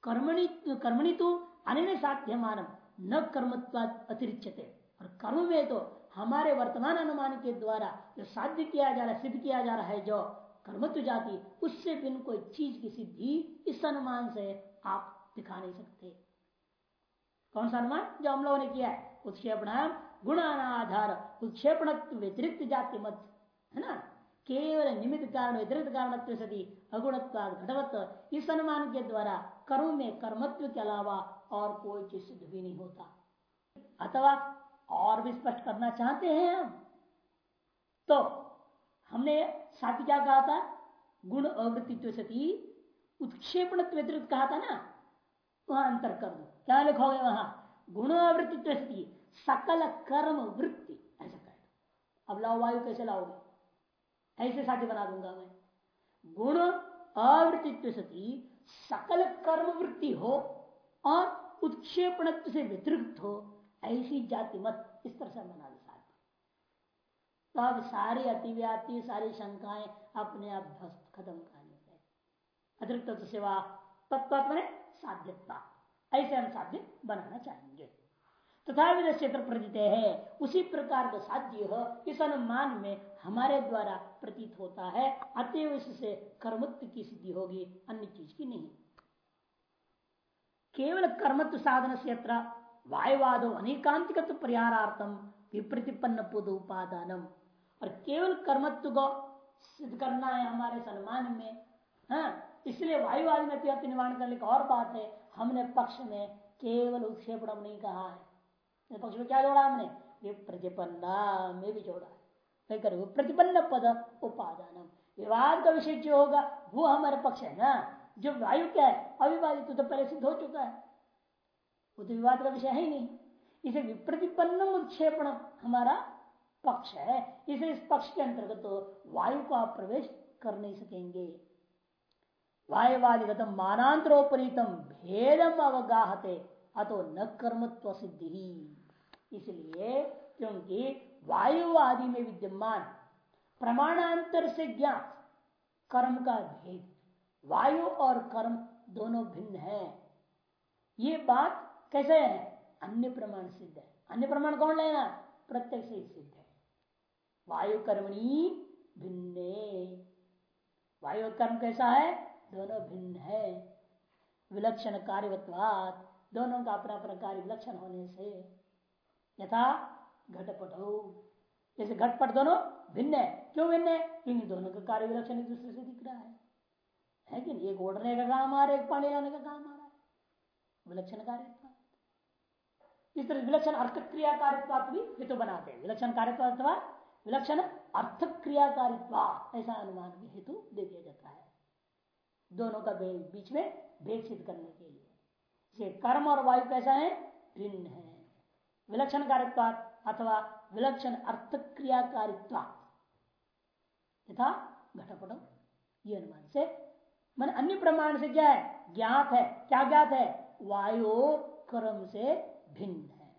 कर्मणि तो अन्य साध्य मानव न कर्मत्वाद अतिरिक्त और कर्म में तो हमारे वर्तमान अनुमान के द्वारा जो साध्य किया जा रहा है सिद्ध किया जा रहा है, जो कर्मत्व जाति, उससे बिन कोई चीज़ की सिद्धि इस अनुमान से आप दिखा नहीं सकते। कौन सा अनुमान? जो हम लोगों ने किया है उत्क्षेपण गुणानाधार उत्क्षेपण व्यतिरिक्त जाति मत, है ना? केवल निमित्त कारण व्यतिरिक्त कारण सदी अगुणत्व घटवत्व इस अनुमान के द्वारा कर्म में कर्मत्व के अलावा और कोई चीज़ सिद्ध भी नहीं होता अथवा और भी स्पष्ट करना चाहते हैं हम तो हमने साथ क्या कहा था गुण अवृत्तित्व सती उत्क्षेपण व्यतिरिक्त कहा था ना वहाँ अंतर कर दो क्या लिखोगे वहाँ गुण अवृत्तित्व सती सकल कर्म वृत्ति ऐसा कह अब लाओ वायु कैसे लाओगे? ऐसे साथी बना दूँगा मैं। गुण अवृत्तित्व सती सकल कर्म वृत्ति हो और उत्क्षेपण से व्यतिरिक्त हो, ऐसी जाति मत इस तरह से बना दे तब सारी अतिव्याप्ति, सारी शंकाएँ अपने आप ध्वस्त खत्म करने से अतिरिक्त सेवा तत्व साध्यता। ऐसे हम साध्य बनाना चाहेंगे। तथा विध क्षेत्र प्रतीत है। उसी प्रकार का साध्य इस अनुमान में हमारे द्वारा प्रतीत होता है। अतएव इससे कर्मत्व की सिद्धि होगी, अन्य चीज़ की नहीं। केवल कर्मत्व साधन से वायुवादो अनेकांतिक परिहारार्थम विप्रतिपन्न पुद उपादानम। और केवल कर्मत्व को सिद्ध करना है हमारे सम्मान में हाँ इसलिए वायुवाद में अत्यर्थ निवारण करने की और बात है। हमने पक्ष में केवल उत्क्षेपण नहीं कहा है। पक्ष में क्या जोड़ा हमने? विप्रतिपन्ना में भी जोड़ा। है कर, प्रतिपन्न पद उपादान विवाद का विषय जो होगा, वो हमारे पक्ष है ना? जो वायु क्या है? अविवादित तो पहले सिद्ध हो चुका है। वो तो विवाद का विषय है ही नहीं। इसे विप्रतिपन्न उत्क्षेपण हमारा पक्ष है। इसे इस पक्ष के अंतर्गत तो वायु को आप प्रवेश कर नहीं सकेंगे। वायुवादिगत मानांतरोपरीतम भेदम अवगाहते। अतो न कर्मत्व सिद्धि। इसलिए क्योंकि वायु आदि में विद्यमान प्रमाणांतर से ज्ञात कर्म का भेद, वायु और कर्म दोनों भिन्न है। ये बात कैसे है? अन्य प्रमाण सिद्ध है। अन्य प्रमाण कौन लेना प्रत्यक्ष सिद्ध है। वायु कर्मणी भिन्ने। वायु कर्म कैसा है? दोनों भिन्न है। विलक्षण कार्यवत्वात, दोनों का अपना अपना कार्य विलक्षण होने से। यथा घटपट। हो जैसे घटपट दोनों भिन्न है। क्यों भिन्न है? क्योंकि दोनों का कार्य विलक्षण एक दूसरे से दिख रहा है। है कि एक ओढ़ने का काम आ रहा है, एक पानी लाने का काम आ रहा है। विलक्षण कार्य इस तरह विलक्षण अर्थ क्रियाकारित्व भी ये तो बनाते हैं। विलक्षण कार्यत्व अथवा विलक्षण अर्थ क्रियाकारित्व ऐसा अनुमान भी हेतु दे दिया जाता है। दोनों का बीच में भेद सिद्ध करने के लिए। कर्म और वायु कैसा है? भिन्न है। विलक्षण कार्यत्व अथवा विलक्षण अर्थ क्रियाकारित्व यथा घटपट, ये अनुमान से। मन अन्य प्रमाण से क्या है? ज्ञात है। क्या ज्ञात है? वायु कर्म से भिन्न है।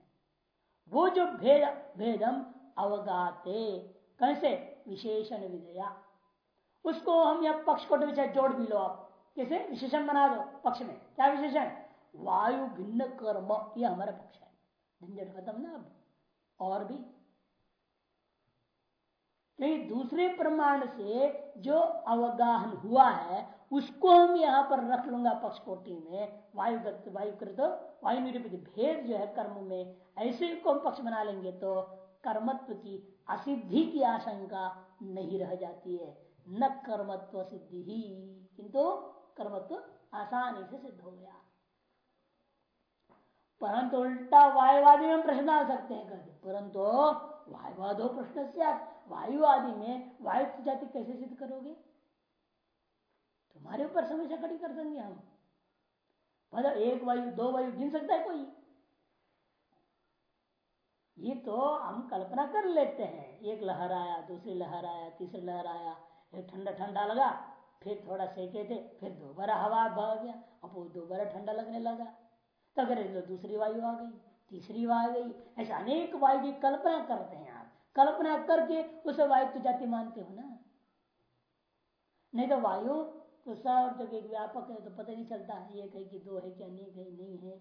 वो जो भेद, भेदम अवगाते कैसे विशेषण विधया। उसको हम यह पक्ष को जोड़ भी लो आप। कैसे विशेषण बना दो पक्ष में। क्या विशेषण? वायु भिन्न कर्म यह हमारा पक्ष झंझट खत्म ना अब, और भी। क्योंकि दूसरे प्रमाण से जो अवगाहन हुआ है, उसको हम यहाँ पर रख लूँगा पक्ष कोटि में। वायु वायुकृत वायु निरूपित भेद जो है कर्म में, ऐसे को पक्ष बना लेंगे तो कर्मत्व की असिद्धि की आशंका नहीं रह जाती है। न कर्मत्व सिद्धि ही, किंतु कर्मत्व आसानी से सिद्ध हो गया। परंतु उल्टा वायुवादी में प्रश्न आ सकते हैं, कहते परंतु वायुवादो प्रश्न से वायु आदि में वायु जाति कैसे सिद्ध करोगे? तुम्हारे ऊपर समस्या खड़ी कर देंगे हम। मतलब एक वायु, दो वायु गिन सकता है कोई? ये तो हम कल्पना कर लेते हैं। एक लहर आया, दूसरी लहर आया, तीसरी लहर आया, एक ठंडा ठंडा लगा, फिर थोड़ा सेके थे, फिर दोबारा हवा बह गया, अब वो दोबारा ठंडा लगने लगा। तो अगर दूसरी वायु आ गई, तीसरी वायु आ गई। ऐसे अनेक वायु की कल्पना करते हैं आप। कल्पना करके उसे वायु तो जाति मानते हो ना? नहीं तो वायु तो सब जब एक व्यापक है तो पता नहीं चलता है एक है कि दो है कि अनेक है नहीं है।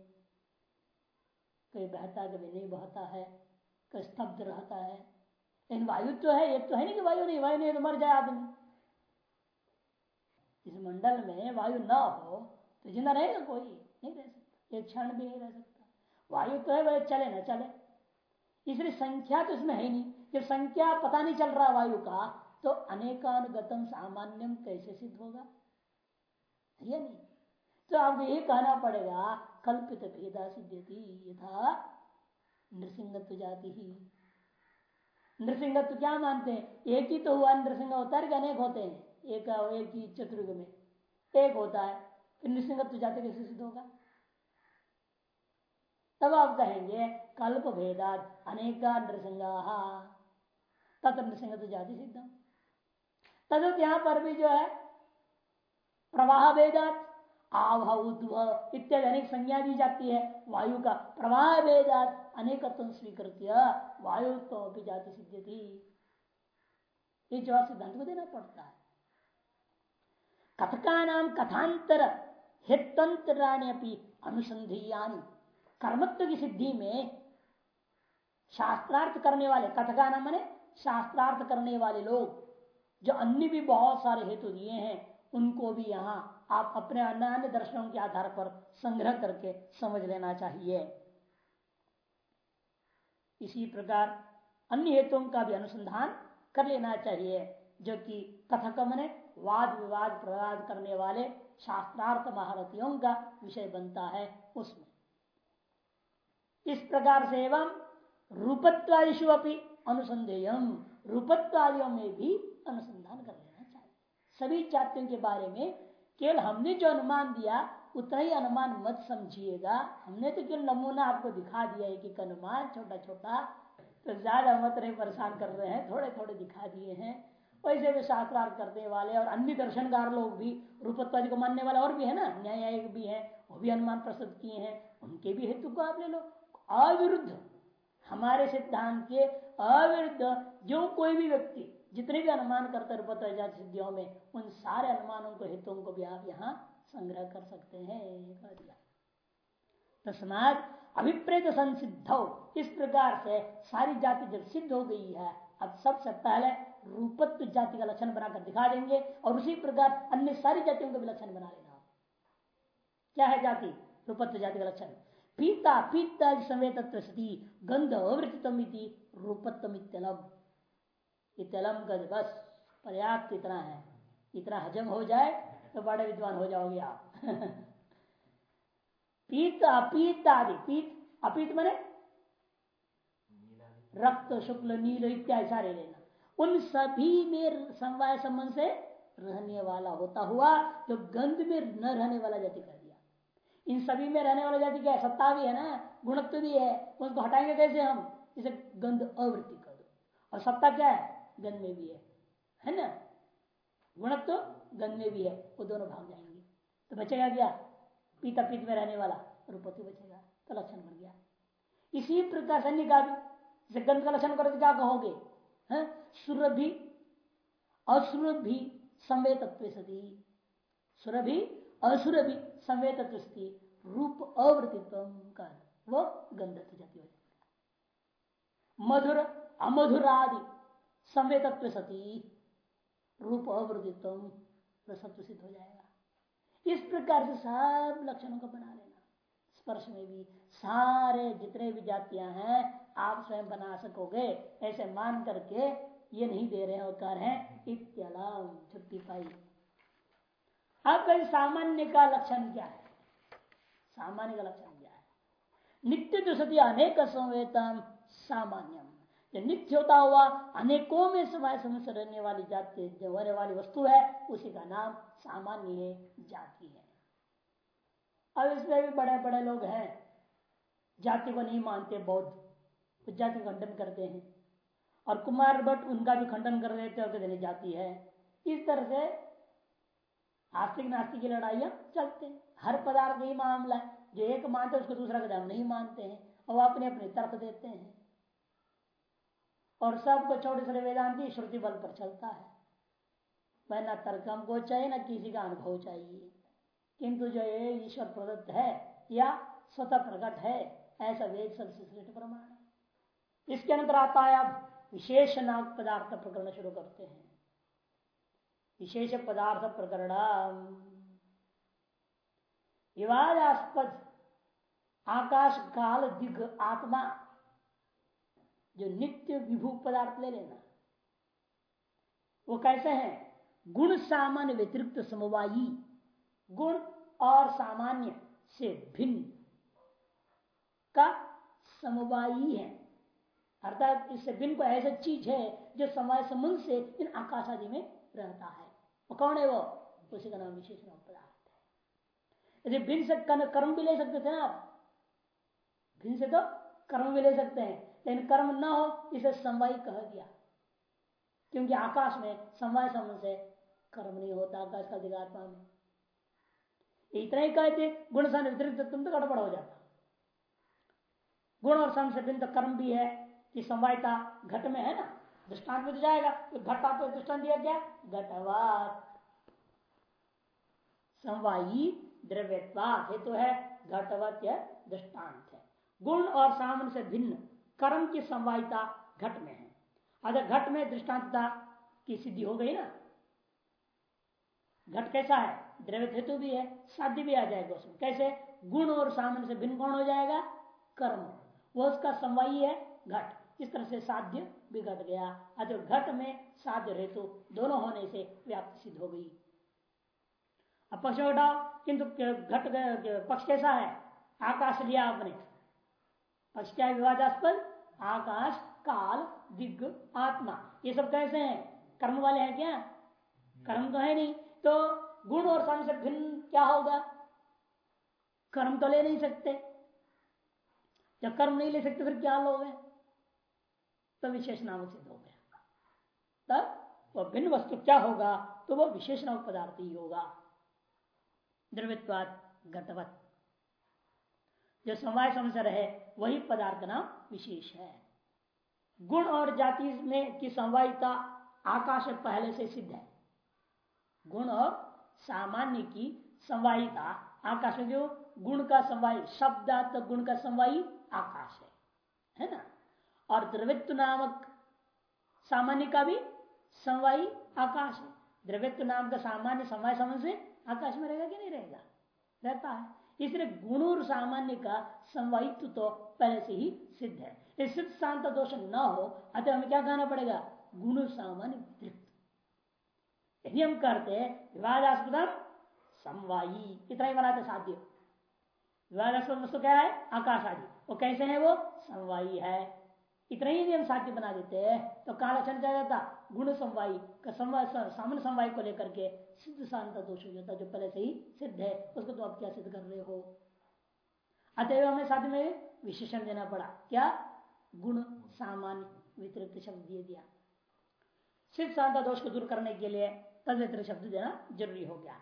कहीं बहता कभी नहीं बहता है, कहीं स्तब्ध रहता है। लेकिन वायु तो है, एक तो है नहीं कि वायु नहीं वायु नहीं तो मर जाए आदमी। इस मंडल में वायु ना हो तो ज़िंदा रहेगा कोई, नहीं रह सकता। एक क्षण भी नहीं रह सकता। वायु तो है, वह चले ना चले। इसलिए संख्या तो इसमें है नहीं। जब संख्या पता नहीं चल रहा वायु का तो अनेकानुगतम सामान्यम कैसे सिद्ध होगा? ये नहीं? तो आपको ये कहना पड़ेगा, कल्पित भेदा सिद्धि यथा नृसिंगत्व जाति ही। नृसिंगत्व क्या मानते हैं? एक ही तो हुआ नृसिंह होता है अनेक होते हैं। एक एक ही चतुर्ग में। एक होता है, फिर नृसिंगत्व जाति कैसे सिद्ध होगा? तब आप कहेंगे, कल्प भेदात अनेक नृसिंगा तथा नृसिंग जाति सिद्धम। तद यहाँ पर भी जो है, प्रवाह वेदात आभा उद्भव इत्यादि अनेक संज्ञा दी जाती है वायु का। प्रवाह वेदात अनेकत्व स्वीकृत वायु तो भी जाति सिद्ध थी ये जवाब सिद्धांत को देना पड़ता है। कथका नाम कथांतर हेतंतराणी अनुसंधियानी। कर्मत्व की सिद्धि में शास्त्रार्थ करने वाले कथका नाम मैंने शास्त्रार्थ करने वाले लोग, जो अन्य भी बहुत सारे हेतु दिए हैं, उनको भी यहाँ आप अपने अन्य दर्शनों के आधार पर संग्रह करके समझ लेना चाहिए। इसी प्रकार अन्य हेतुओं का भी अनुसंधान कर लेना चाहिए, जो कि कथक ने वाद विवाद प्रवाद करने वाले शास्त्रार्थ महारथियों का विषय बनता है उसमें। इस प्रकार से एवं रूपत्वादिशु अपनी अनुसंधेयम रूपत्वादियों में भी अनुसंधान कर लेना चाहिए। सभी जातियों के बारे में केवल हमने जो अनुमान दिया, उतना ही अनुमान मत समझिएगा। हमने तो केवल नमूना आपको दिखा दिया है कि अनुमान छोटा छोटा तो ज़्यादा मत रहे, परेशान कर रहे हैं थोड़े थोड़े दिखा दिए हैं। वैसे भी शास्त्रार्थ करने वाले और अन्य दर्शनकार लोग भी, रूपत्वादि को मानने वाले और भी है ना न्यायिक भी है, वो भी अनुमान प्रस्तुत किए हैं, उनके भी हेतु को आप ले लो। अविरुद्ध, हमारे सिद्धांत के अविरुद्ध, जो कोई भी व्यक्ति, जितने भी अनुमान करते रूपत्व सिद्धियों में, उन सारे अनुमानों को, हितों को भी आप यहाँ संग्रह कर सकते हैं तस्मात अभिप्रेत संसिद्ध, इस प्रकार से सारी जाति जब सिद्ध हो गई है, अब सबसे पहले रूपत्व जाति का लक्षण बनाकर दिखा देंगे, और उसी प्रकार अन्य सारी जातियों का भी लक्षण बना लेना। क्या है जाति? रूपत्व जाति का लक्षण। पीता पीता समेतत्व सती, गंध अवृतम रूपत्व इतलम गद बस, पर्याप्त इतना है। इतना हजम हो जाए तो बड़े विद्वान हो जाओगे आप। पीत अपीत आदि, पीत, अपीत मने? रक्त, शुक्ल, नील इत्यादि सारे लेना। उन सभी में समवाय संबंध से रहने वाला होता हुआ, जो गंध में न रहने वाला जाति कर इन सभी में रहने वाला जाति क्या है? सत्ता भी है ना? गुणत्व भी है। उसको हटाएँगे कैसे हम? इसे गंध अवृत्ति कर दो। और सत्ता क्या है? गंध में भी है। है ना? गुणत्व गंध में भी है। वो दोनों भाग जाएँगे। तो बचेगा क्या? पीता पीत में रहने वाला रूपति बचेगा। तो लक्षण बन गया। इसी प्रकार सन्नी का भी गंध का लक्षण करो तो क्या कहोगे? सुरभि। असुरभि संवेतत्व सती। सुरभि असुरभि संवेतत्व सती रूप अवृतित्व कर वो गंधत्व जाति हो जाएगा मधुर, अमधुरादि संवेतत्व सती, रूप अवृतित्व रसत्व सिद्ध हो जाएगा। इस प्रकार से सब लक्षणों को बना लेना। स्पर्श में भी सारे जितने भी जातियाँ हैं, आप स्वयं बना सकोगे, ऐसे मान करके ये नहीं दे रहे हो कर है, इत्यलाम, छुट्टी पाई। अब कहीं सामान्य का लक्षण क्या है? सामान्य का लक्षण क्या है? नित्य जो सती अनेक संवेतम सामान्यम। नित्य होता हुआ अनेकों में समय समय से रहने वाली जाति होने वाली वस्तु है, उसी का नाम सामान्य जाति है। अब इसमें भी बड़े बड़े लोग हैं, जाति को नहीं मानते बौद्ध जाति खंडन करते हैं। और कुमार भट्ट उनका भी खंडन कर देते और कहते जाति है। इस तरह से आस्तिक नास्तिक की लड़ाइयाँ चलते हैं। हर पदार्थ यही मामला है। जो एक मानते उसको दूसरा का हम नहीं मानते हैं। और अपने अपने तर्क देते हैं। और सबको छोटे छोटे वेदांति श्रुति बल पर चलता है। वह न तर्क हमको चाहिए, न किसी का अनुभव चाहिए। किंतु जो ये ईश्वर प्रदत्त है, या स्वतः प्रकट है, ऐसा वेद सब प्रमाण है। इसके आता है अब विशेष नाग पदार्थ प्रकरण शुरू करते हैं। विशेष पदार्थ प्रकरण विवादास्पद आकाश काल दिग आत्मा, जो नित्य विभू पदार्थ ले लेना। वो कैसे हैं? गुण सामान्य व्यतिरिक्त समवायी, गुण और सामान्य से भिन्न का समवायी है। अर्थात इससे भिन्न को ऐसा चीज़ है जो समय संबंध से इन आकाश आदि में रहता है। वो कौन है वो? उसी का नाम विशेष नाम पदार्थ है। यदि भिन्न से कर्म भी ले सकते थे ना आप? भिन्न से तो कर्म भी ले सकते हैं, लेकिन कर्म न हो, इसे समवाय कह दिया क्योंकि आकाश में, समवाय संबंध से कर्म नहीं होता आकाश का दिगात्मा में। इतना ही कहते, गुण सन व्यतिरिक्त तुम तो गड़बड़ हो जाता। गुण और सन से भिन्न कर्म भी है, कि समवायता घट में है ना? दृष्टांत में तो जाएगा। तो घट आपको दृष्टांत दिया क्या घटवात समवायी द्रव्यवा हेतु है घटवत दृष्टांत है। गुण और सामन से भिन्न, कर्म की समवायता घट में है। अगर घट में दृष्टांतता की सिद्धि हो गई ना, घट कैसा है? द्रव्य हेतु भी है, साध्य भी आ जाएगा उसमें। कैसे? गुण और सामने से भिन्न कौन हो जाएगा? कर्म। वो उसका समवायी है, घट। इस तरह से साध्य भी घट गया। अतः घट में साध्य रेतु दोनों होने से व्याप्ति सिद्ध हो गई। अब पक्ष उठाओ किंतु घट पक्ष कैसा है? आकाश लिया आपने पक्ष क्या विवादास्पद। आकाश, काल, दिग्ग, आत्मा। ये सब कैसे हैं? कर्म वाले हैं क्या? कर्म तो है नहीं। तो गुण और सन से भिन्न क्या होगा? कर्म तो ले नहीं सकते। जब कर्म नहीं ले सकते, फिर क्या लोगे तो विशेष नाम सिद्ध हो गया। तब वह भिन्न वस्तु क्या होगा? तो वह विशेष नाम पदार्थ ही होगा। द्रवित्वाद घटवत जो समवाय समझ रहे वही पदार्थ नाम विशेष है। गुण और जाति में की समवायिता आकाश पहले से सिद्ध है। गुण और सामान्य की समवायिता आकाश में जो गुण का समवाय शब्दात गुण का समवायी आकाश है। है ना? और द्रवित्व नामक सामान्य का भी समवायी आकाश है। द्रव्यत्व नाम का सामान्य समवाय समझ से आकाश में रहेगा कि नहीं रहेगा? रहता है। इसलिए गुण और सामान्य का समवायित्व तो पहले से ही सिद्ध है। इस सिद्ध शांत दोष न हो, अतः हमें क्या कहना पड़ेगा? गुण सामान्य यदि हम करते विवादास्पद समवायी। इतना ही बनाते साध्य। विवादास्पद वस्तु क्या है? आकाश आदि। वो कैसे है वो? समवायी है। इतना ही हम साध्य बना देते हैं। तो कहा लक्षण क्या जाता गुण समवायी सामान्य समवाय को लेकर के सिद्ध शांत दोष हो जाता, जो पहले से ही सिद्ध है, उसको तो आप क्या सिद्ध कर रहे हो? अतएव हमें साध्य में विशेषण देना पड़ा। क्या? गुण सामान्य, वितरित शब्द दिए दिया। सिद्ध शांत दोष को दूर करने के लिए तद व्यतिरिक्त शब्द देना ज़रूरी हो गया।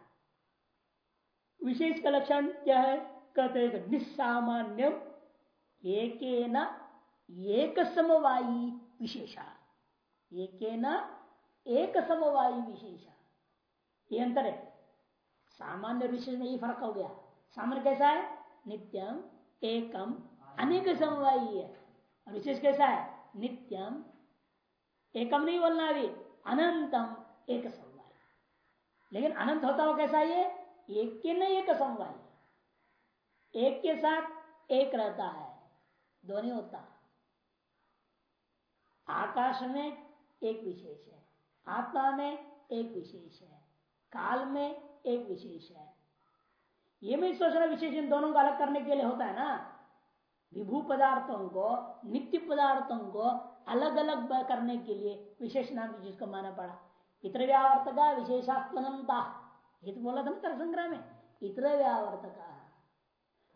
विशेष का लक्षण क्या है? कहते निस्सामान्य एक एक समवायी विशेषा एक न एक समवायी विशेषा ये अंतर है सामान्य विशेष में ये फ़र्क हो गया सामान्य कैसा है नित्यम एकम अनेक समवायी है और विशेष कैसा है नित्यम एकम नहीं बोलना अभी अनंतम एक समवाय लेकिन अनंत होता हुआ कैसा ये एक के न एक समवाय एक के साथ एक रहता है दोनों होता आकाश में एक विशेष है, आत्मा में एक विशेष है, काल में एक विशेष है। ये भी सोचना विशेष इन दोनों को अलग करने के लिए होता है ना। विभू पदार्थों को, नित्य पदार्थों को अलग अलग करने के लिए विशेष नाम की चीज़ को माना पड़ा। इतर व्यावर्तका विशेषात्मनता ये तो बोला था ना संग्रह में, इतर व्यावर्तका।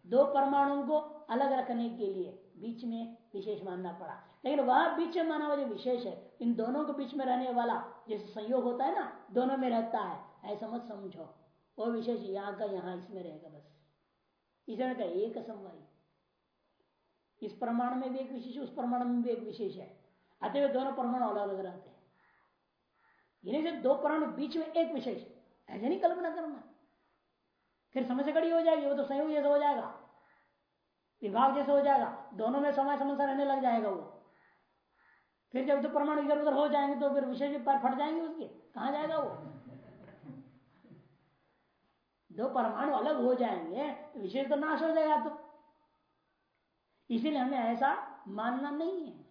दो परमाणुओं को अलग रखने के लिए बीच में विशेष मानना पड़ा। लेकिन वह बीच में माना हुआ जो विशेष है, इन दोनों के बीच में रहने वाला, जैसे संयोग होता है ना, दोनों में रहता है, ऐसा मत समझो। वो विशेष यहाँ का, यहाँ इसमें रहेगा बस। इसमें का एक समवाय। इस प्रमाण में भी एक विशेष, उस प्रमाण में भी एक विशेष है। अतः दोनों परमाणु अलग अलग रहते हैं। यानी से दो परमाणु बीच में एक विशेष। ऐसे नहीं कल्पना करना। फिर समस्या कड़ी हो जाएगी, वो तो संयोग जैसा हो जाएगा। विभाग जैसे हो जाएगा। दोनों में समय समस्या रहने लग जाएगा वो। फिर जब तो परमाणु इधर उधर हो जाएँगे तो फिर विशेष पैर फट जाएँगे उसके। कहा जाएगा वो? दो परमाणु अलग हो जाएँगे तो विशेष तो नाश हो जाएगा तो। इसीलिए हमें ऐसा मानना नहीं है।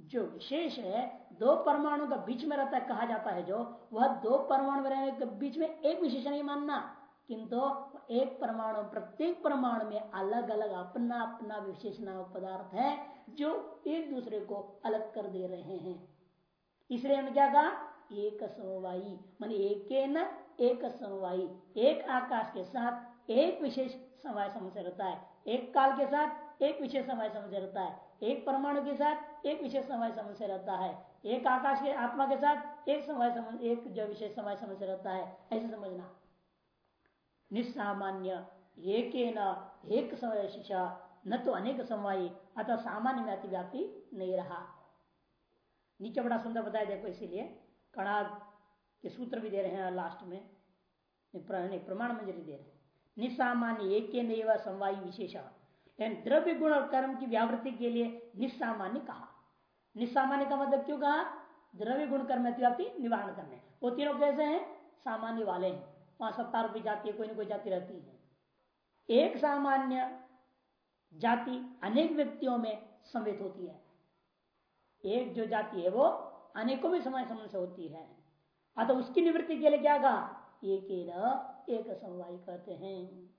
जो विशेष है, दो परमाणु का बीच में रहता है, कहा जाता है जो, वह दो परमाणु रहने के बीच में एक विशेष नहीं मानना। किंतु एक परमाणु प्रत्येक परमाणु में अलग अलग अपना अपना विशेष नाम पदार्थ है, जो एक दूसरे को अलग कर दे रहे हैं। इसलिए हमने क्या कहा? एक समवायी, मान एक न एक समवायी। एक आकाश के साथ एक विशेष समय समझ रहता है। एक काल के साथ एक विशेष समय समझ रहता है। एक परमाणु के साथ एक विशेष समय समझ रहता है। एक आकाश के आत्मा के साथ एक समय एक जो विशेष समय समझ रहता है। ऐसे समझना। निस्सामान्य एक एक समय शिक्षा न तो अनेक समवायी अतः सामान्य में अतिव्याप्ति नहीं रहा। नीचे बड़ा सुंदर बताया देखो इसीलिए कणाद के सूत्र भी दे रहे हैं लास्ट में प्रमाण मंजरी दे रहे हैं। निस्सामान्य एक नैव समवायी विशेष लेकिन द्रव्य गुण और कर्म की व्यावृत्ति के लिए निस्सामान्य कहा। निस्सामान्य का मतलब क्यों कहा? द्रव्य गुण कर्म अतिव्याप्ति निवारण करने। वो तीनों कैसे हैं? सामान्य वाले हैं। वहाँ सत्ता रूपी जाति कोई ना कोई जाति रहती है। एक सामान्य जाति अनेक व्यक्तियों में संवेद होती है। एक जो जाति है, वो अनेकों में समय समय से होती है। अतः उसकी निवृत्ति के लिए क्या कहा? एक एक समवाय कहते हैं।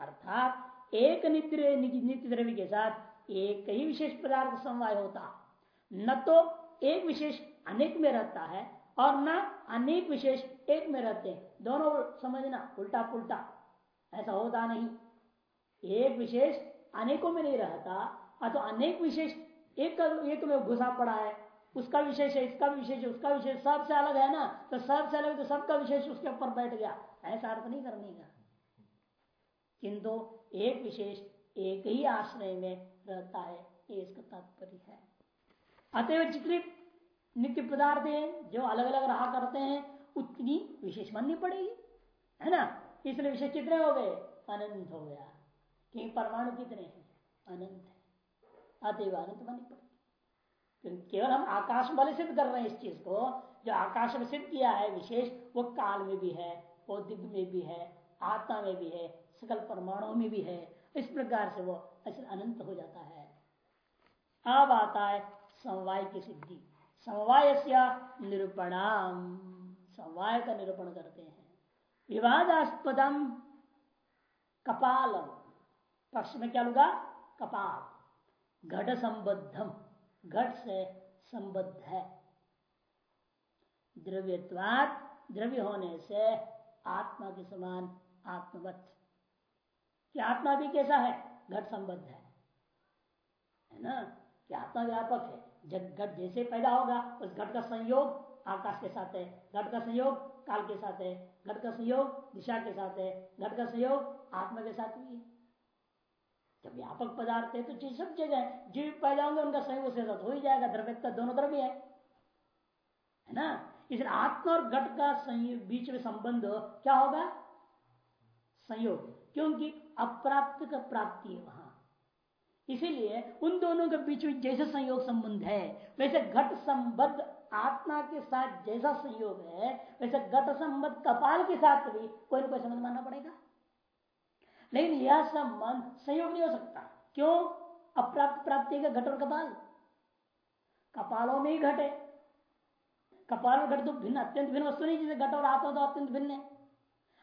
अर्थात एक नित्य नित्य द्रव्य के साथ एक ही विशेष पदार्थ समवाय होता। न तो एक विशेष अनेक में रहता है और न अनेक विशेष एक में रहते हैं। दोनों समझना, उल्टा पुल्टा। ऐसा होता नहीं। एक विशेष अनेकों में नहीं रहता, अथवा अनेक विशेष, एक एक में घुसा पड़ा है, उसका विशेष है, इसका विशेष है, उसका विशेष, सबसे अलग है ना तो सबसे अलग तो सबका विशेष उसके ऊपर बैठ गया। ऐसा अर्थ नहीं करने का। किंतु एक विशेष, एक ही आश्रय में रहता है, ये इसका तात्पर्य है। अतएव जितने नित्य पदार्थ है, जो अलग अलग रहा करते हैं उतनी विशेष माननी पड़ेगी, है ना? इसलिए विशेष कितने हो गए? अनंत हो गया। क्योंकि परमाणु कितने हैं? अनंत है। अतएव अनंत माननी पड़ेगी। केवल हम आकाश वाले सिद्ध कर रहे हैं इस चीज़ को, जो आकाश में सिद्ध किया है विशेष, वो काल में भी है, वो दिग्ग में भी है, आत्मा में भी है, सकल परमाणु में भी है। इस प्रकार से वो ऐसे अनंत हो जाता है। अब आता है समवाय की सिद्धि। समवाय निरूपणाम। समवाय का निरूपण करते हैं। विवादास्पदम कपाल पक्ष में क्या लूगा? कपाल। घट संबद्धम। घट से संबद्ध है। द्रव्यवाद द्रव्य होने से आत्मा के समान आत्मवत। कि आत्मा भी कैसा है? घट संबद्ध है। है ना? कि आत्मा व्यापक है। जब घट जैसे पैदा होगा, उस घट का संयोग आकाश के साथ है, घट का संयोग काल के साथ है, घट का संयोग दिशा के साथ है, घट का संयोग आत्मा के साथ भी है। जब व्यापक पदार्थ है तो चीज़ सब जगह जीव पैदा होंगे, उनका संयोग उसके साथ हो ही जाएगा द्रव्य का दोनों द्रव्य है है। ना? इसलिए आत्मा और घट का बीच में संबंध क्या होगा? संयोग। क्योंकि अप्राप्त का प्राप्ति है इसीलिए उन दोनों के बीच में जैसे संयोग संबंध है, वैसे घट संबद्ध आत्मा के साथ जैसा संयोग है, वैसे घट संबद्ध कपाल के साथ भी कोई ना कोई संबंध मानना पड़ेगा। लेकिन यह संबंध संयोग नहीं हो सकता। क्यों? अप्राप्त प्राप्ति का घट और कपाल। कपालों में ही घट है। कपाल और घट तो भिन्न, अत्यंत भिन्न वस्तु नहीं, जैसे घट और आत्मा तो अत्यंत भिन्न है।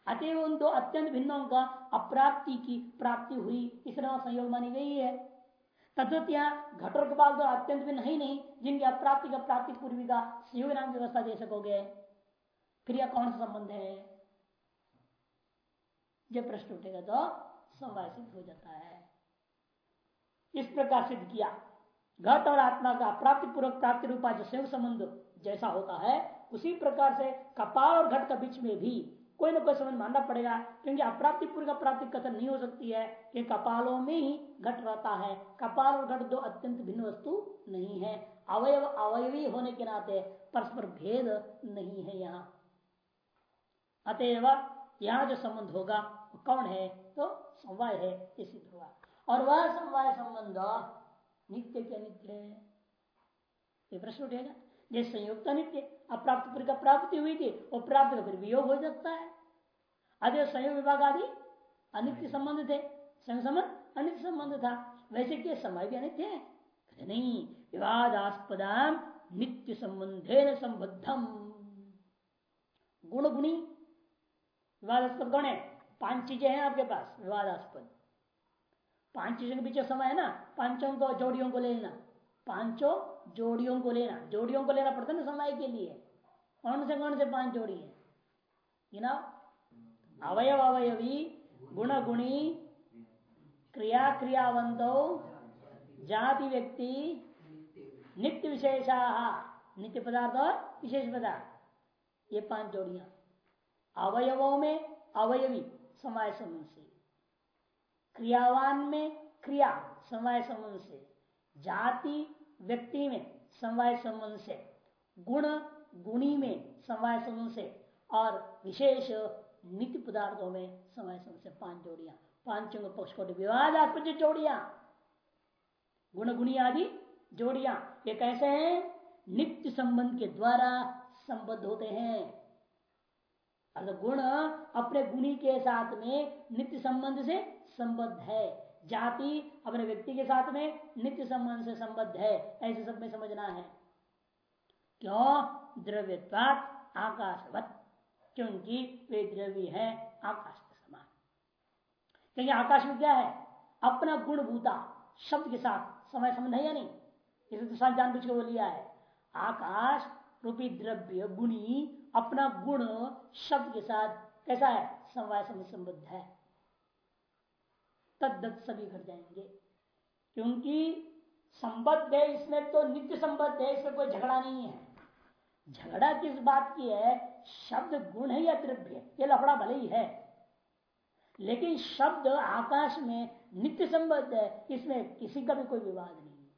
अतएव उन दो अत्यंत भिन्नों का अप्राप्ति की प्राप्ति हुई इसलिए संयोग मानी गई है। तद्वत यहाँ घट और तो अत्यंत ही नहीं जिनकी अप्राप्ति का प्राप्ति पूर्वी का संयोग नाम व्यवस्था दे सकोगे। फिर यह कौन सा संबंध है? जब प्रश्न उठेगा तो समवाय सिद्ध हो जाता है। इस प्रकार सिद्ध किया। घट और आत्मा का प्राप्ति पूर्वक प्राप्ति रूपा जो संबंध जैसा होता है, उसी प्रकार से कपाल और घट के बीच में भी कोई ना कोई संबंध मानना पड़ेगा, क्योंकि अप्राप्ति पूर्व का प्राप्ति कथन नहीं हो सकती है। कि कपालों में ही घट रहता है। कपाल और घट दो अत्यंत भिन्न वस्तु नहीं है। अवयव अवयवी होने के नाते परस्पर भेद नहीं है यहाँ। अतएव यहाँ जो संबंध होगा, वो कौन है? तो समवाय है ये सिद्ध हुआ और वह समवाय संबंध नित्य के नित्य है। ये प्रश्न उठेगा। जैसे संयुक्त नित्य, अप्राप्त पुरी का प्राप्ति हुई थी, वो प्राप्त का फिर वियोग हो सकता है। अरे संयोग विभाग आदि अनित्य संबंध थे संयोग संबंध अनित्य संबंध था। वैसे क्या समय भी अनित्य है। नहीं विवादास्पदाम नित्य संबंधे न संबद्धम। गुण गुणी विवादास्पद कौन है? पाँच चीज़ें हैं आपके पास विवादास्पद। पाँच चीज़ों के पीछे समय है ना? पाँचों को जोड़ियों को लेना। पाँचों जोड़ियों को लेना। जोड़ियों को लेना पड़ता है ना समय के लिए। कौन से कौन से पाँच जोड़ी है? ना अवयव अवयवी गुण गुणी क्रिया क्रियावंत जाति व्यक्ति नित्य विशेषा नित्य पदार्थ और विशेष पदार्थ ये पाँच जोड़ियाँ। अवयवों में अवयवी समय संबंध से। क्रियावान में क्रिया समय संबंध से। जाति, व्यक्ति में समवाय संबंध से। गुण, गुणी में समवाय संबंध से। और विशेष नित्य पदार्थों में समय समय से पाँच जोड़ियाँ। पाँचों पक्ष को विवादास्पद जोड़ियाँ। गुण गुणी आदि जोड़ियाँ। ये कैसे हैं? नित्य संबंध के द्वारा संबद्ध होते हैं। अर्थात गुण अपने गुणी के साथ में नित्य संबंध से संबद्ध है, जाति अपने व्यक्ति के साथ में नित्य संबंध से संबद्ध है, ऐसे सब में समझना है। क्यों? द्रव्यत्वात आकाशवत। क्योंकि वे द्रव्य है आकाश के समान। क्योंकि आकाश में क्या है? अपना गुण भूता, शब्द के साथ, समय संबंध है या नहीं? इसे तो जान बुझ के लिया है। आकाश रूपी द्रव्य, गुणी, अपना गुण, शब्द के साथ, कैसा है? समवाय संबद्ध है। तद्दत सभी घट जाएँगे। क्योंकि संबद्ध है, इसमें तो नित्य संबद्ध है, इसमें कोई झगड़ा नहीं है। झगड़ा किस बात की है, शब्द गुण है या द्रव्य ये लफड़ा भले ही है। लेकिन शब्द आकाश में नित्य संबद्ध है, इसमें किसी का भी कोई विवाद नहीं है।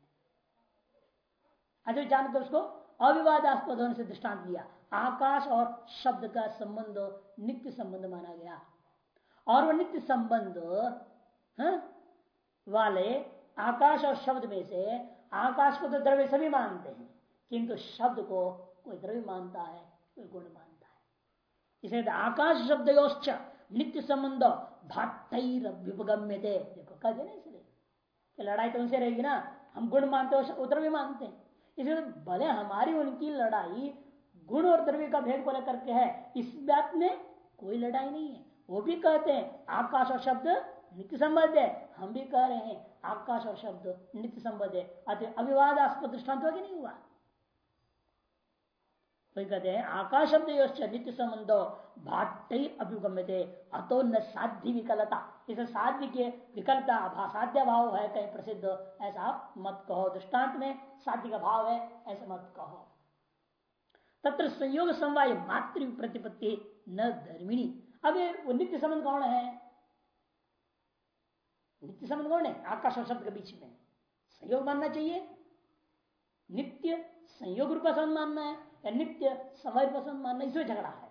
अच्छा जानते उसको अविवादास्पद होने से दृष्टांत दिया। आकाश और शब्द का संबंध नित्य संबंध माना गया। और वह नित्य संबंध, हा? वाले आकाश और शब्द में से आकाश को तो द्रव्य सभी मानते हैं, किंतु शब्द को कोई द्रव्य मानता है, कोई गुण मानता है। इसे आकाश शब्द नित्य संबंध भाट्टर थे देखो, कह देना इसलिए लड़ाई तो उनसे रहेगी ना, हम गुण मानते हो भी मानते हैं। इसलिए भले हमारी उनकी लड़ाई गुण और द्रव्य का भेद को लेकर के है, इस बात में कोई लड़ाई नहीं है। वो भी कहते हैं, आकाश और शब्द नित्य संबंध है। हम भी कह रहे हैं, आकाश और शब्द नित्य संबंध है। अतः अविवादास्पद दृष्टांत हो नहीं हुआ? वही कहते हैं आकाश शब्द नित्य संबंधो भाट अभ्युगम्य थे अतो न साध्य विकलता। इसे साध्य के विकलता साध्य भाव है कहीं प्रसिद्ध, ऐसा आप मत कहो। दृष्टांत में साध्य का भाव है, ऐसा मत कहो। तत्र संयोग समवाय मातृ प्रतिपत्ति न धर्मिणी। अब वो नित्य संबंध कौन है? नित्य संबंध कौन है? आकाश और शब्द के बीच में। संयोग मानना चाहिए। नित्य संयोग रूप संबंध मानना है। या नित्य समय पसंद मानना इसमें झगड़ा है।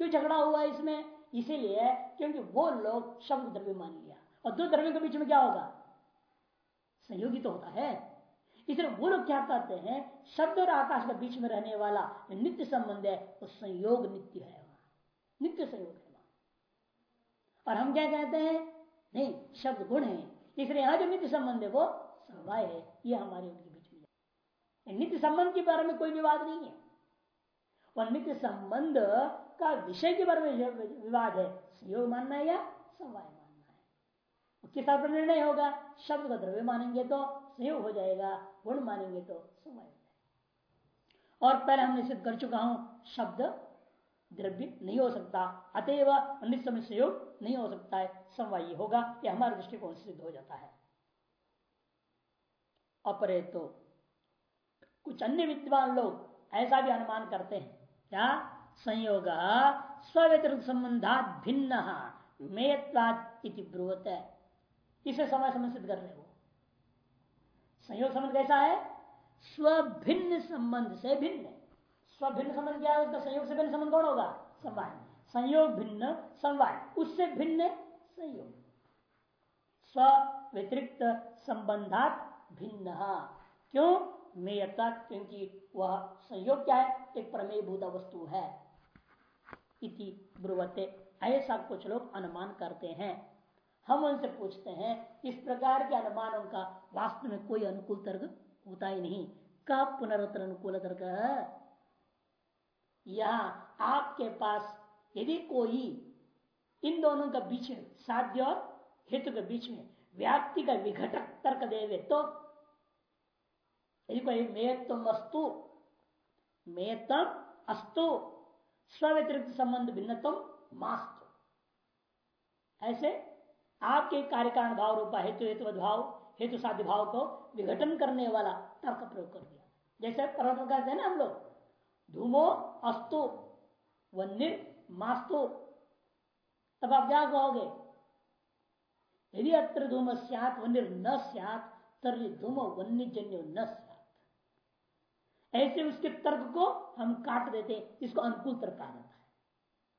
क्यों झगड़ा हुआ है इसमें? इसीलिए क्योंकि वो लोग शब्द द्रव्य मान लिया। और दो द्रव्य के बीच में क्या होगा? संयोगी तो होता है। इसलिए वो लोग क्या कहते हैं? शब्द और आकाश के बीच में रहने वाला नित्य संबंध है, वो संयोग नित्य है नित्य संयोग है और हम क्या कहते हैं? नहीं, शब्द गुण है। इसलिए यहाँ जो नित्य संबंध है, वो समवाय है। ये हमारे नित्य संबंध के बारे में कोई विवाद नहीं है। और नित्य संबंध का विषय के बारे में विवाद है, संयोग मानना है या समवाय मानना है? किस पर निर्णय होगा? शब्द का द्रव्य मानेंगे तो संयोग हो जाएगा, गुण मानेंगे तो समय हो जाएगा। और पहले हमने सिद्ध कर चुका हूँ, शब्द द्रव्य नहीं हो सकता। अतएव अन्य समय संयोग नहीं हो सकता है, समवाय होगा यह हमारे दृष्टिकोण सिद्ध हो जाता है। अपरे तो कुछ अन्य विद्वान लोग ऐसा भी अनुमान करते हैं। क्या? संयोग स्व्यतिरिक्त संबंधात भिन्न। मेयत्वाद ब्रुवत। है इसे समय सिद्ध कर रहे हो संयोग संबंध कैसा है? स्वभिन्न संबंध से भिन्न। स्वभिन्न संबंध क्या है? उसका संयोग से भिन्न संबंध कौन होगा? समवाय संयोग भिन्न समवाय उससे भिन्न संयोग। स्व व्यतिरिक्त संबंधात भिन्न। क्यों? मेयता क्योंकि वह संयोग क्या है? एक प्रमेय भूत वस्तु है। इति ब्रुवते। ऐसा कुछ लोग अनुमान करते हैं। हम उनसे पूछते हैं, इस प्रकार के अनुमानों का वास्तव में कोई अनुकूल तर्क होता ही नहीं। कब पुनरुत्तर अनुकूल तर्क यहाँ आपके पास यदि कोई इन दोनों के बीच में साध्य और हेतु के बीच में व्याप्ति का विघटक तर्क देवे तो यदि कोई मेयत्म अस्तु मेयत्म अस्तु स्व्यतिरिक्त संबंध भिन्नतम मास्तु। ऐसे आपके कार्य कारण भाव रूपा, हेतु हेतु भाव, हेतु साध्य भाव को विघटन करने वाला तर्क प्रयोग कर दिया। जैसे पर्वतन कहते हैं ना हम लोग, धूमो अस्तु, वन्य मास्तु। तब आप क्या कहोगे? यदि अत्र धूम सियात, वन्य न सियात तरी धूम वन्य जन्य न ऐसे उसके तर्क को हम काट देते इसको अनुकूल तर्क कहा जाता है।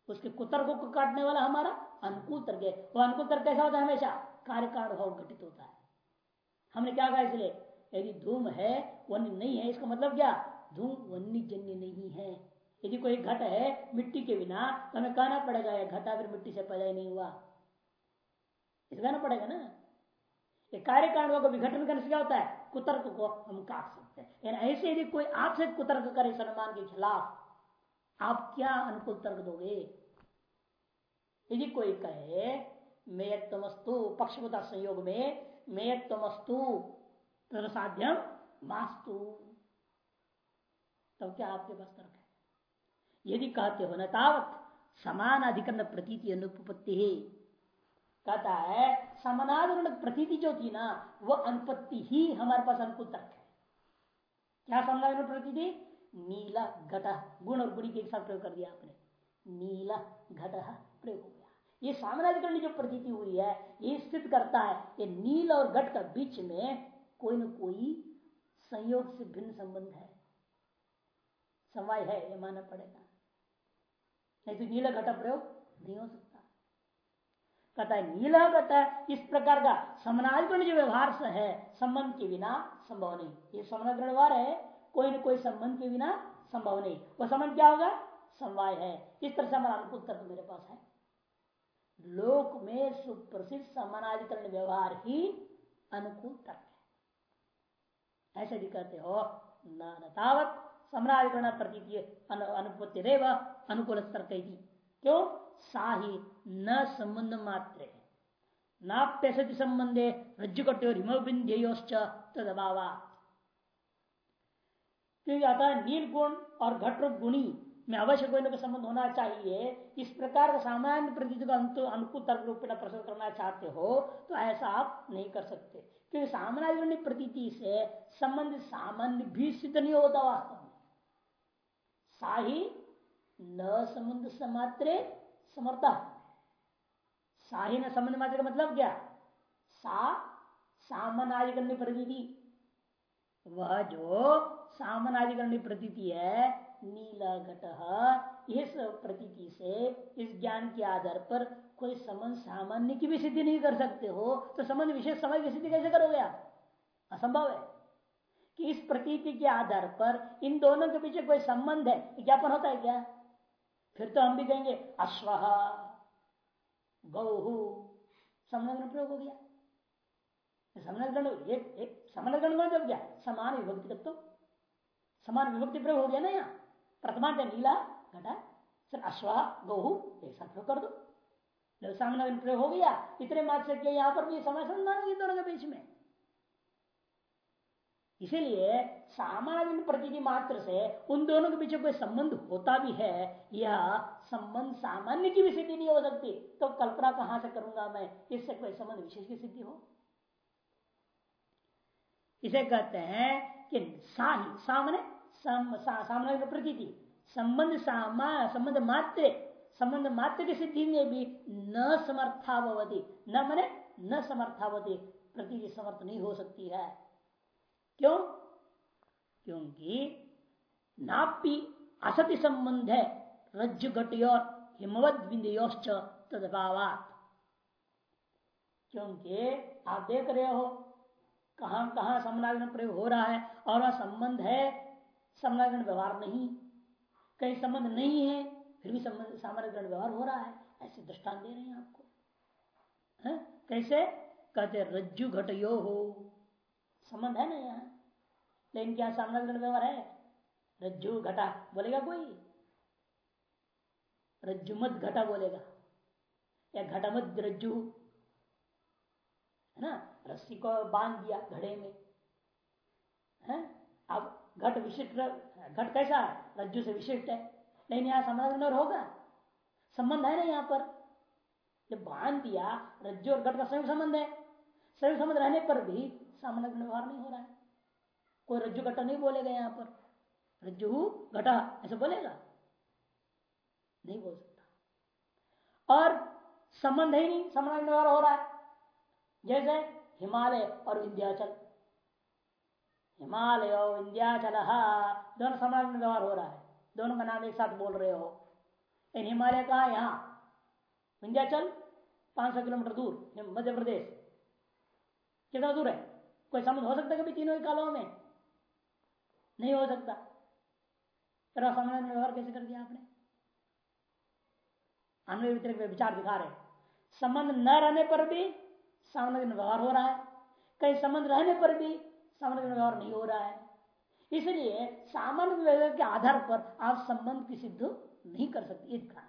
उसके कुतर्कों को काटने वाला हमारा अनुकूल तर्क है। वो अनुकूल तर्क कैसा होता है? हमेशा कार्य कारण भाव घटित होता है। हमने क्या कहा इसलिए? यदि धूम है, वन्य नहीं है, इसका मतलब क्या? धूम वन्य जन्य नहीं है। यदि कोई घट है मिट्टी के बिना तो हमें कहना पड़ेगा, यह घटा फिर मिट्टी से पैदा ही नहीं हुआ। इसे कहना पड़ेगा ना? ये कार्य कारण को विघटन करने से क्या होता है? कुतर्क को हम काट सकते हैं। ऐसे यदि कोई आपसे कुतर्क करे सलमान के खिलाफ, आप क्या अनुकूल तर्क दोगे? यदि कोई कहे, मेयत्वमस्तु पक्षपता संयोग में, मेयत्वमस्तु साध्यम मास्तु। तब क्या आपके पास तर्क है? यदि कहते हो न तावत समान अधिकरण प्रतीति अनुपत्ति कहता है समानाधिकरण प्रतीति जो थी ना, वो अनुपत्ति ही हमारे पास अनुकूल तर्क है। क्या समानाधिकरण प्रतीति? नीला घट, गुण और गुणी के एक साथ प्रयोग कर दिया आपने। नीला घट प्रयोग हो गया। ये सामनाधिकरण जो प्रतीति हुई है, ये स्थित करता है ये नील और घट का बीच में कोई न कोई संयोग से भिन्न संबंध है। समय है, ये मानना पड़ेगा। नहीं तो नीला घटा प्रयोग नहीं हो सकता। कहता है नीला कहता इस प्रकार का समानाधिकरण जो व्यवहार से है, संबंध के बिना संभव नहीं। ये समन्वय व्यवहार है, कोई न कोई संबंध के बिना संभव नहीं। वह संबंध क्या होगा? समवाय है। इस तरह से हमारा अनुकूल तर्क मेरे पास है। लोक में सुप्रसिद्ध समानाधिकरण व्यवहार ही अनुकूल तर्क है। ऐसे भी कहते हो, न तावत समानाधिकरण प्रती अनुपत्ति रेव अनुकूल तर्क क्यों? सा ही न संबंध मात्र। है नाप्य सति संबंधे रज्जुकट्यो हिमबिंध्योश्च तदभावा क्योंकि अतः नील गुण और घट गुणी में अवश्य कोई ना संबंध होना चाहिए। इस प्रकार का सामान्य प्रतीत का अंत अनुकूल तर्क रूप में प्रस्तुत करना चाहते हो तो ऐसा आप नहीं कर सकते। क्योंकि सामान्य प्रतीति से संबंध सामान्य भी सिद्ध नहीं होता वास्तव में। साही, न संबंध समात्रे समर्था। साही न संबंध मात्र का मतलब क्या? सा सामनाधिकरण प्रतीति। वह जो सामनाधिकरण प्रतीति है नीला घट इस प्रतीति से, इस ज्ञान के आधार पर कोई संबंध सामान्य की भी सिद्धि नहीं कर सकते हो तो संबंध विशेष समय की सिद्धि कैसे करोगे आप? असंभव है। कि इस प्रतीति के आधार पर इन दोनों के पीछे कोई संबंध है ज्ञापन होता है क्या? फिर तो हम भी कहेंगे, अश्व, गौ। प्रयोग हो गया। समग्रण एक एक मतलब क्या समान विभक्ति तत्व तो समान विभक्ति प्रयोग हो गया ना यहाँ। प्रथमांत नीला, घटा सर अश्वा गहू ऐसा प्रयोग कर दो। सामने प्रयोग हो गया, इतने मात्र से यहाँ पर भी समय संधान दोनों के बीच में। इसीलिए सामान्य प्रतीति मात्र से उन दोनों के पीछे कोई संबंध होता भी है यह संबंध सामान्य की भी सिद्धि नहीं हो सकती तो कल्पना कहाँ से करूँगा मैं? इससे कोई संबंध विशेष की सिद्धि हो? इसे कहते हैं कि साही, सामने सामने प्रतीति, संबंध संबंध मात्र संबंध मात्र की सिद्धि में भी न समर्थावती न मने न समर्थावती प्रतीति समर्थ नहीं हो सकती है। क्यों? क्योंकि नापी असति संबंध है। रज्जु घटियोर हिमवत बिंदयोश्च तदभावात। क्योंकि आप देख रहे हो, कहाँ कहाँ प्रयोग हो रहा है और वह संबंध है, समनागण व्यवहार नहीं। कहीं संबंध नहीं है, फिर भी संबंध सामान्य व्यवहार हो रहा है। ऐसे दृष्टान दे रहे हैं आपको। है? कैसे? कहते रज्जु घट यो हो संबंध है ना यहाँ? लेकिन क्या सामना व्यवहार है? रज्जु घटा बोलेगा कोई? रज्जु मत घटा बोलेगा। या घटा मत रज्जु। है ना? रस्सी को बाँध दिया घड़े में। है? अब घट विशिष्ट घट कैसा? है रज्जु से विशिष्ट है। लेकिन यहाँ समाधान होगा? संबंध है ना यहाँ पर? जब बाँध दिया, रज्जु और घट का संयुक्त संबंध है। संयुक्त संबंध रहने पर भी सामान्य व्यवहार नहीं हो रहा है। कोई रज्जु घटा नहीं बोलेगा यहाँ पर। रज्जु घटा, ऐसा बोलेगा? नहीं बोल सकता। और संबंध ही नहीं समानाधिकरण व्यवहार हो रहा है। जैसे हिमालय और विंध्याचल। हिमालय और विंध्याचल दोनों समानाधिकरण व्यवहार हो रहा है। दोनों का नाम एक साथ बोल रहे हो। इन हिमालय का यहाँ। विंध्याचल 500 किलोमीटर दूर, मध्य प्रदेश। कितना दूर है? कोई संबंध हो सकता कभी तीनों कालों में? नहीं हो सकता। तेरा समय व्यवहार कैसे कर दिया आपने? अन्य व्यतिरिक्त विचार दिखा रहे संबंध न रहने पर भी सामान्य व्यवहार हो रहा है। कहीं संबंध रहने पर भी सामान्य व्यवहार नहीं हो रहा है। इसलिए सामान्य के आधार पर आप संबंध की सिद्ध नहीं कर सकते। इस कारण